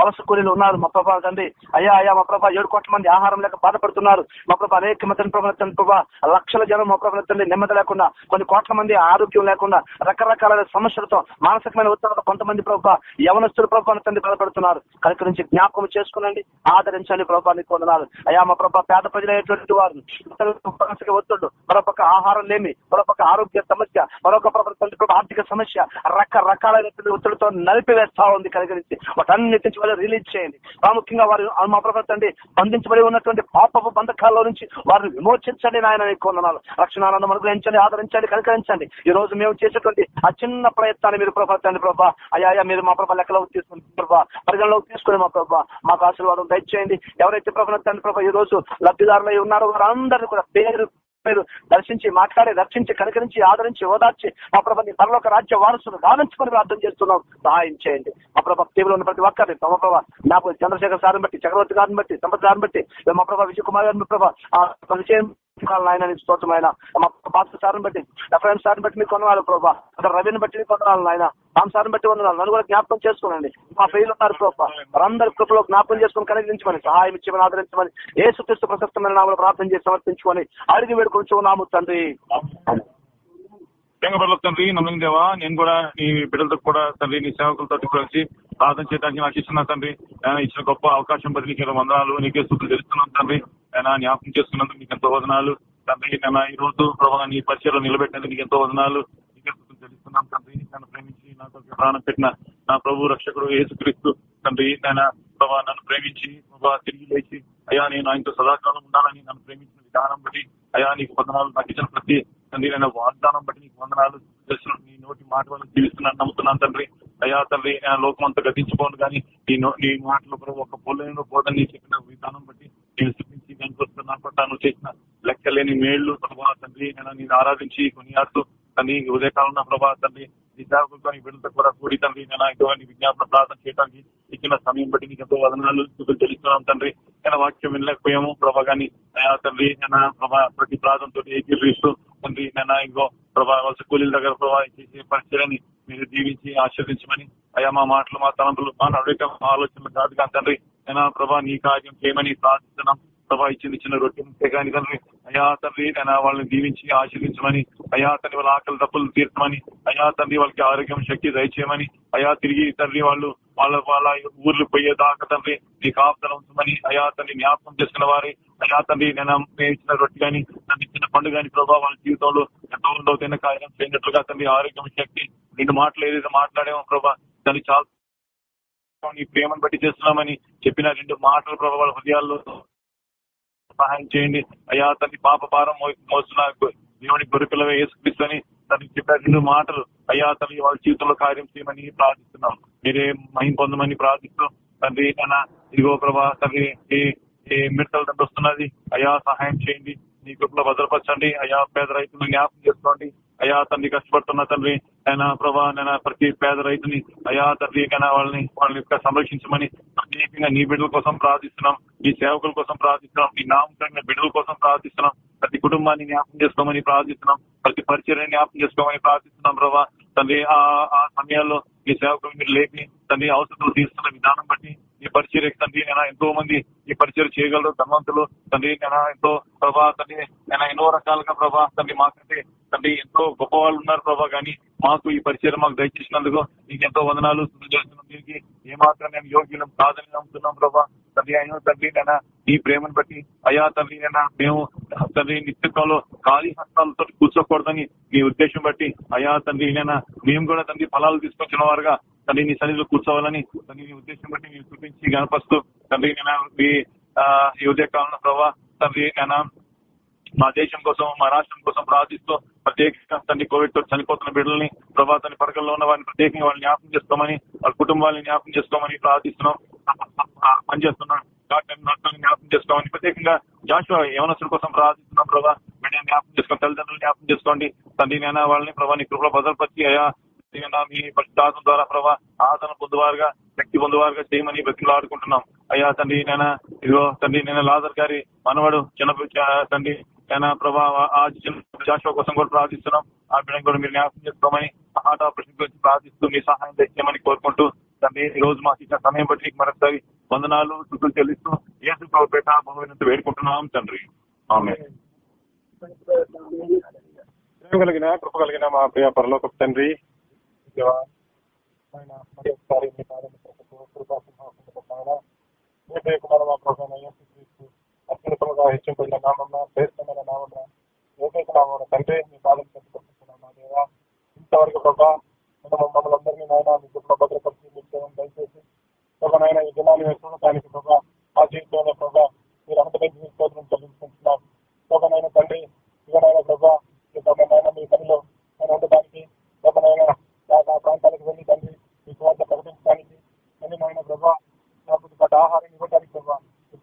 వలస కూలీలు ఉన్నారు. మా ప్రభా తండ్రి. అయ్యా అయ్యా మా ప్రభా ఏడు కోట్ల మంది ఆహారం లేక బాధపడుతున్నారు. మా ప్రభా అనేక మంది ప్రభా ప్రభా. లక్షల జనం మా ప్రభా నెమ్మది లేకుండా కొన్ని కోట్ల మంది ఆరోగ్యం లేకుండా రకరకాల సమస్యలతో మానసికమైన ఒత్తిడితో కొంతమంది ప్రభా యవనస్తులు ప్రభా తండ్రి బాధపడుతున్నారు. కనుక నుంచి జ్ఞాపకం చేసుకునండి. ఆదరించండి ప్రభా నీకు అయ్యా మా ప్రభా పేద ప్రజలైనటువంటి వారు మానసిక మరొక ఆహారం లేమి మరొక ఆరోగ్య సమస్య మరొక ప్రభుత్వం తండ్రి ఆర్థిక సమస్య రకరకాలైనటువంటి ఒత్తిడితో నలిపివేస్తా ఉంది. కలిగించి వాటన్నిటి నుంచి వాళ్ళు రిలీజ్ చేయండి. ప్రాముఖ్యంగా వారు మా ప్రభా తండ్రి బంధించబడి ఉన్నటువంటి పాపపు బంధకాల్లో నుంచి వారిని విమోచించండి నాయన కొందనాలు వందనాలు రక్షణాలను అనుగ్రహించండి ఆదరించండి కనుకరించండి ఈ రోజు మేము చేసేటువంటి ఆ చిన్న ప్రయత్నాన్ని మీరు ప్రభా తండ్రి ప్రభా. అయ్యా మీరు మా ప్రభా లెక్కలో తీసుకుని ప్రభా పరిగణలోకి తీసుకుని మా ప్రభా మాకు ఆశీర్వాదం దయచేయండి. ఎవరైతే ప్రభా తండ్రి ప్రభా ఈ రోజు లబ్ధిదారులై ఉన్నారో వారందరినీ కూడా పేరు మీరు దర్శించి మాట్లాడి రక్షించి కనుకరించి ఆదరించి ఓదార్చి మా ప్రభ నీ పరలోక రాజ్య వారసును గావించుకొని ప్రార్థన చేస్తున్నాం. సహాయం చేయండి. మా ప్రభ టీవీలో ఉన్న ప్రతి ఒక్కరిని తమ ప్రభ నాకు చంద్రశేఖర్ సార్ని బట్టి చక్రవర్తి గారిని బట్టి సంపత్ గారిని బట్టి మా ప్రభ విజయ్ కుమార్ గారిని ప్రభ పరిచయం ఆయన స్తోత్రం ఆయన మా పాత్ర సార్ని బట్టి ఎఫ్ఐఎం సార్ని బట్టి మీకు కొనవాలి ప్రభా. అక్కడ రవిని బట్టి మీకు కొనాలి ఆయన ఆమె సార్ని బట్టి కొనాలి నన్ను కూడా జ్ఞాపకం చేసుకోనండి. మా ఫెయిల్ ఉన్నారు ప్రభా. వారందరి కృపలో జ్ఞాపకం చేసుకుని కనిగించమని సహాయం ఇచ్చి ఆదరించమని ఏ సుఖిస్తు ప్రశస్తమైన నామలు ప్రార్థన చేసి సమర్పించుకొని అడిగి వేడుకొని నాము తండ్రి ప్రేమపరలో తండ్రి? నమ్మకం దేవా? నేను కూడా నీ బిడ్డలతో కూడా తండ్రి నీ సేవకులతో కలిసి ప్రార్థన చేయడానికి నాకు ఇస్తున్నా తండ్రి ఇచ్చిన గొప్ప అవకాశం బట్టి నీకు వందనాలు నీకే సుఖం తెలుస్తున్నాను తండ్రి. అయినా జ్ఞాపకం చేసుకున్నందుకు నీకు ఎంతో వదనాలు. తండ్రి నేను ఈ రోజు ప్రభావ నీ పరిచయంలో నిలబెట్టినందుకు నీకు ఎంతో వదనాలు. తెలుస్తున్నాను తండ్రి. నన్ను ప్రేమించి నాతో ప్రాణం పెట్టిన నా ప్రభు రక్షకుడు యేసుక్రీస్తు తండ్రి. ఆయన ప్రభా నన్ను ప్రేమించి ప్రభా తిరిగి లేచి అయ్యా నేను ఆయనతో సదాకాలం ఉండాలని నన్ను ప్రేమించిన విధానం బట్టి అయ్యా నీకు వందనాలు నాకు ఇచ్చిన ప్రతి తండ్రి నేను వాగ్దానం బట్టి నీకు వందనాలు తెలుసు నీ నోటి మాట వల్ల జీవిస్తున్నాను నమ్ముతున్నాను తండ్రి. అయ్యా తండ్రి నేను లోకం అంతా గతించుకోను కానీ నీ నో నీ మాటలు కూడా ఒక పొలంలో పోదని చెప్పిన విధానం బట్టి నేను చూపించి కనిపిస్తున్నా పట్ల నువ్వు చేసిన లెక్కలేని మేళ్ళు ప్రభా తండ్రి నేను నేను ఆరాధించి కొనియాడుతూ తండ్రి ఉదయకాలం ప్రభా తండ్రి నిజాకులతో సేవకులతో బిడ్డలతో కూడా కూడి తండ్రి నేను ఎంతో విజ్ఞాపన ప్రార్థన చేయడానికి ఇచ్చిన సమయం బట్టి నీకు ఎంతో వదనాలు స్థుతులు తెలుస్తున్నాం తండ్రి. నేను వాక్యం వినలేకపోయాము ప్రభా కానీ తండ్రి నేను ప్రభా ప్రతి ప్రార్థనతో ఏకీరిస్తూ తండ్రి నేను ఇంకో ప్రభా వలస కూలీల దగ్గర ప్రభా చేసే పరిచయాన్ని మీరు దీవించి ఆశీర్వించమని అయ్యా మా మాటలు మా తలంపులు మా నడవక మా ఆలోచనలు కాదు కానీ తండ్రి నేను ప్రభా నీ కార్యం చేయమని ప్రార్థిస్తున్నాం. ప్రభా ఇచ్చిన ఇచ్చిన రొట్టె ముక్తే కానీ తండ్రి అయ్యా తండ్రి నేను వాళ్ళని దీవించి ఆశీర్వించమని అయ్యా తండ్రి వాళ్ళ ఆకలి తప్పులు తీర్చమని అయ్యా తండ్రి వాళ్ళకి ఆరోగ్యం శక్తి దయచేయమని అయ్యా తిరిగి తండ్రి వాళ్ళు వాళ్ళ వాళ్ళ ఊర్లు పోయేదాకా తండ్రి నీ కాపుదల ఉంచమని అయా తండ్రి జ్ఞాపకం చేసుకున్న వారి అయా తండ్రి నేను ఇచ్చిన రొట్టె కానీ తండ్రి ఇచ్చిన పండు కానీ ప్రభావ వాళ్ళ జీవితంలో ఎంతో ఉందో కార్యం చేయనట్లుగా తండ్రి ఆరోగ్యం శక్తి రెండు మాటలు ఏదైతే మాట్లాడేమో ప్రభా దాన్ని చాలా. నీ ప్రేమను బట్టి చేస్తున్నామని చెప్పిన రెండు మాటలు ప్రభావ వాళ్ళ హృదయాల్లో సహాయం చేయండి. అయ్యా తల్లి పాప భారం మో- మోస్తున్న దేవుని గురుకుల వేసుక్రీస్తని తనకి చెప్పిన రెండు మాటలు. అయ్యా తల్లి వాళ్ళ జీవితంలో కార్యం చేయమని ప్రార్థిస్తున్నాం. మీరే మహిం పొందమని ప్రార్థిస్తూ తండ్రి నాన్న ఇదిగో ప్రభా తండ్రి ఏ మిడతల తండ్రి వస్తున్నది? అయా సహాయం చేయండి. నీ కృపలో భద్రపరచండి. అయా పేద రైతులను జ్ఞాపకం చేసుకోండి. అయా తండ్రి కష్టపడుతున్న తండ్రి ఆయన ప్రభా నేను ప్రతి పేద రైతుని అయా తండ్రి కన్నా వాళ్ళని వాళ్ళని సంరక్షించమని ప్రత్యేకంగా నీ బిడ్డల కోసం ప్రార్థిస్తున్నాం. నీ సేవకుల కోసం ప్రార్థిస్తున్నాం. ఈ నామకరమైన బిడ్డల కోసం ప్రార్థిస్తున్నాం. ప్రతి కుటుంబాన్ని జ్ఞాపకం చేసుకోమని ప్రార్థిస్తున్నాం. ప్రతి పరిచయాన్ని జ్ఞాపకం చేసుకోమని ప్రార్థిస్తున్నాం ప్రభా. తండ్రి ఆ ఆ సమయాల్లో ఈ సేవకులు మీరు లేపి తండ్రి అవసరాలు తీస్తున్న విధానం బట్టి ఈ పరిచయ తండ్రి నేను ఎంతో మంది ఈ పరిచయం చేయగలరు? ధనవంతులు. తండ్రి నేను ఎంతో ప్రభా? తండ్రి నేను ఎన్నో రకాలుగా ప్రభా? తండ్రి మాకంటే తండ్రి ఎంతో గొప్ప వాళ్ళు ఉన్నారు ప్రభా కానీ మాకు ఈ పరిచయం మాకు దయచేసినందుకు నీకు ఎంతో వందనాలు చేస్తున్నాం. దీనికి ఏమాత్రం నేను యోగ్యులం కాదని నమ్ముతున్నాం ప్రభా. తండ్రి అయిన తండ్రి నేను నీ ప్రేమను బట్టి అయ్యా తండ్రి నేను మేము తండ్రి నిత్యత్వంలో ఖాళీ హస్తాలతో కూర్చోకూడదని నీ ఉద్దేశం బట్టి అయ్యా తండ్రి నేను మేము కూడా తండ్రి ఫలాలు తీసుకొచ్చిన వారుగా తండ్రి నీ సన్నిధిలో కూర్చోవాలని తండ్రి నీ ఉద్దేశం బట్టి నేను చూపించి గణపరుస్తూ తండ్రి నేను ఈ ఈ ఉదయ కాలంలో ప్రభావ తండ్రి నేను మా దేశం కోసం మా రాష్ట్రం కోసం ప్రార్థిస్తూ ప్రత్యేకంగా తండ్రి కోవిడ్తో చనిపోతున్న బిడ్డల్ని ప్రభా తన పరకల్లో ఉన్న వారిని ప్రత్యేకంగా వాళ్ళని జ్ఞాపకం చేసుకోమని వాళ్ళ కుటుంబాలను జ్ఞాపకం చేసుకోమని ప్రార్థిస్తున్నాం. పనిచేస్తున్నాం డాక్టర్ జ్ఞాపకం చేసుకోమని ప్రత్యేకంగా జాషువా యవనస్తుల కోసం ప్రార్థిస్తున్నాం ప్రభావ బిడ్డని జ్ఞాపకం చేసుకోండి తల్లిదండ్రులు జ్ఞాపకం చేసుకోండి. తండ్రి నేను వాళ్ళని ప్రభావ నీ కృపలో భద్రపరిచి అయ్యా దేవనా, మీ దాసం ద్వారా ప్రభా ఆదరణ పొందువారుగా శక్తి పొందువారుగా చేయమని బతిలో అయ్యా తండ్రి నేను ఇదిగో తండ్రి నేను లాదర్ గారి మనవాడు చిన్న తండ్రి నేను ప్రభా ఆ చిన్న జాషువా కోసం కూడా ప్రార్థిస్తున్నాం. ఆ బిడ్డను కూడా మీరు జ్ఞాపకం చేసుకోమని హార్ట్ ఆపరేషన్ గురించి ప్రార్థిస్తూ మీ సహాయం తెచ్చామని కోరుకుంటూ తండ్రి ఈ రోజు మాకు ఇచ్చిన సమయం బట్టి మరొకసారి వందనాలు చుట్టూ చెల్లిస్తూ ఏ ఏసు పెట్ట భూమి వేడుకుంటున్నాం తండ్రి. ఆమె కలిగిన కృప కలిగిన మా ప్రియ పరలోక తండ్రి దేవా, ఆయన మరి ఒకసారి మీ పాదముల కొరకు మీ ప్రియ మా శ్రేష్టమైన ఏకైక తండ్రి మీ పాదం చెప్పుకుంటున్నాం మా దేవా ఇంతవరకు ప్రభా మమ్మల్ని అందరినీ నాయన మీ కుటుంబ భద్రపరిచి మీ సేవను దయచేసి ప్రభా నాయన ఈ దినాన్ని చూడటానికి ప్రభా మా జీవితంలో ప్రభా మీరు అంతటి స్తోత్రం చెల్లించుకుంటున్నాం ప్రభా నాయన తండ్రి ఇవనైనా ప్రభా ప్రభా నాయన మీ పనిలో నేను ఉండడానికి ప్రభా నాయన నా ప్రాంతాలకు వెళ్ళి తండ్రి మీ స్వార్థ ప్రకటించడానికి అని నాయన ప్రభా నాకు పడ్డ ఆహారం ఇవ్వడానికి ప్రభా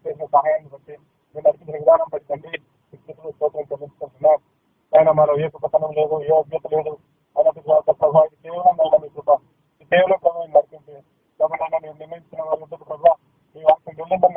చేసిన సహాయాన్ని బట్టి మీరు నడిచిన విధానం బట్టి తండ్రి స్థితిలో స్తోత్రం చెల్లించుకుంటున్నాం. ఆయన మాలో ఏ పతనం లేదు ఏ అభ్యత లేదు. అలాంటి ప్రభావ ఇది కేవలం ఆయన మీ కృప ఇది కేవలం ప్రభావం నడిపించి ప్రభా నాయన నిర్ణయించిన వాళ్ళు ప్రభావ మీ వాక్యం వెళ్ళిందని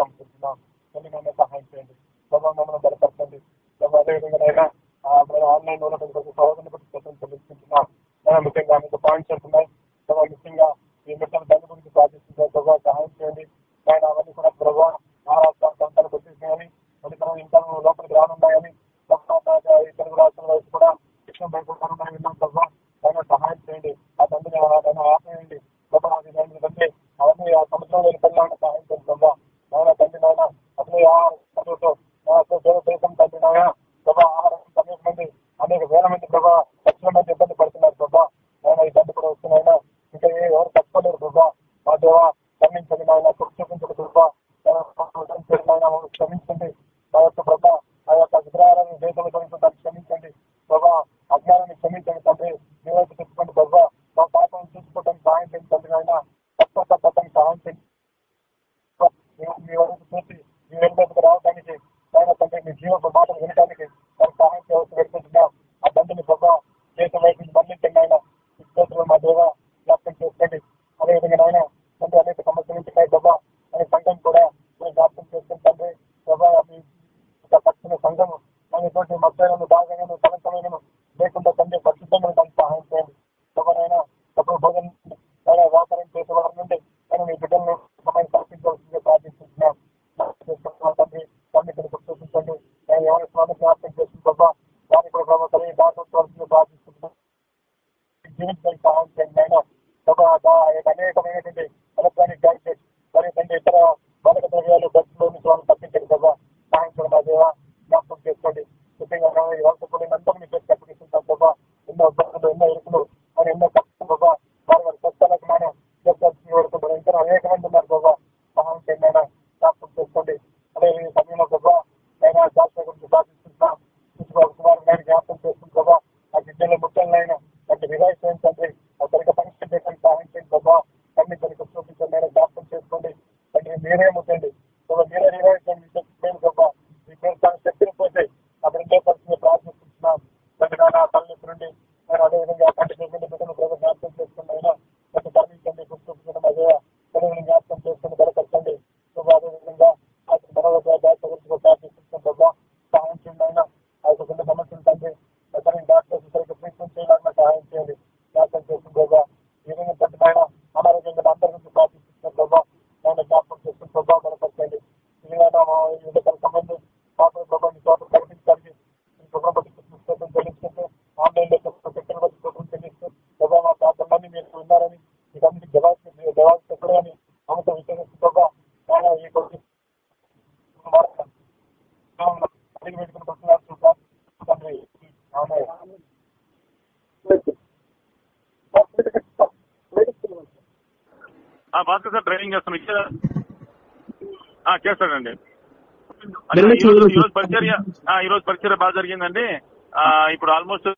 భాస్కర్ సార్ డ్రైవింగ్ చేస్తాడండి. వెళ్ళొచ్చు, ఈ రోజు- వెళ్ళొచ్చు. ఈ రోజు పరిచర్య ఆ, ఈ రోజు పరిచర్య బాగా జరిగిందండి. ఇప్పుడు ఆల్మోస్ట్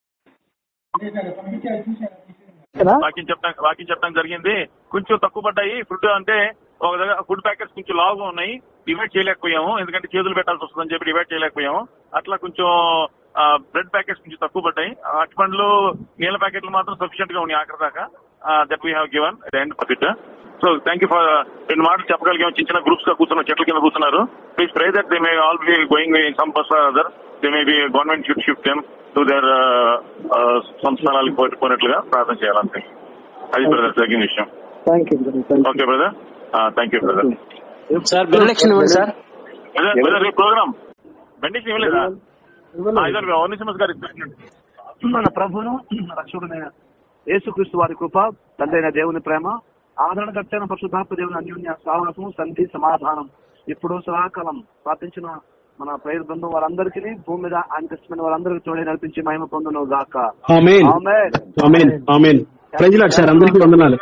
వాకింగ్ చెప్పడం వాకింగ్ చెప్పడం జరిగింది. కొంచెం తక్కువ పడ్డాయి. ఫుడ్ అంటే ఒక దగ్గర ఫుడ్ ప్యాకెట్స్ కొంచెం లావుగా ఉన్నాయి. డివైడ్ చేయలేకపోయాము. ఎందుకంటే చేతులు పెట్టాల్సి వస్తుందని చెప్పి డివైడ్ చేయలేకపోయాము. అట్లా కొంచెం బ్రెడ్ ప్యాకెట్స్ కొంచెం తక్కువ పడ్డాయి. అట్టి పండ్లు నీళ్ళ ప్యాకెట్లు మాత్రం సఫిషియెంట్గా ఉన్నాయి ఆఖరి దాకా. That we have given end of it so thank you for రెండు మాటలు చెప్పగలిగాం. చిన్న చిన్న గ్రూప్స్గా కూర్చున్నారు చెట్ల కింద కూర్చున్నారు. Please pray that they may all be going in some person other they may be government should shift them to their సంస్థానాలకు పోయినట్లుగా ప్రార్థన చేయాలంటే అది బ్రదర్ తగ్గిన విషయం. Okay brother thank you brother sir benediction ఇవ్వండి సార్ బ్రదర్ రేపు ప్రోగ్రామ్ బెండిషన్ ఇవ్వలేదా ఇద్దరు ఓనిసిమస్ గారు మన ప్రభును రక్షకుడైన యేసుక్రీస్తు వారి కృప తండ్రైన దేవుని ప్రేమ ఆదరణకర్తైన పరిశుద్ధాత్మ దేవుని అన్యోన్య సాహసం శాంతి సమాధానం. ఇప్పుడు సదాకాలం ప్రార్థించిన మన ప్రేర బృందం వారందరికీ భూమి మీద ఇష్టమైన వారందరికీ తోడే నడిపించి మహిమ పొందును గాక సార్ అందరికీ వందనాలు.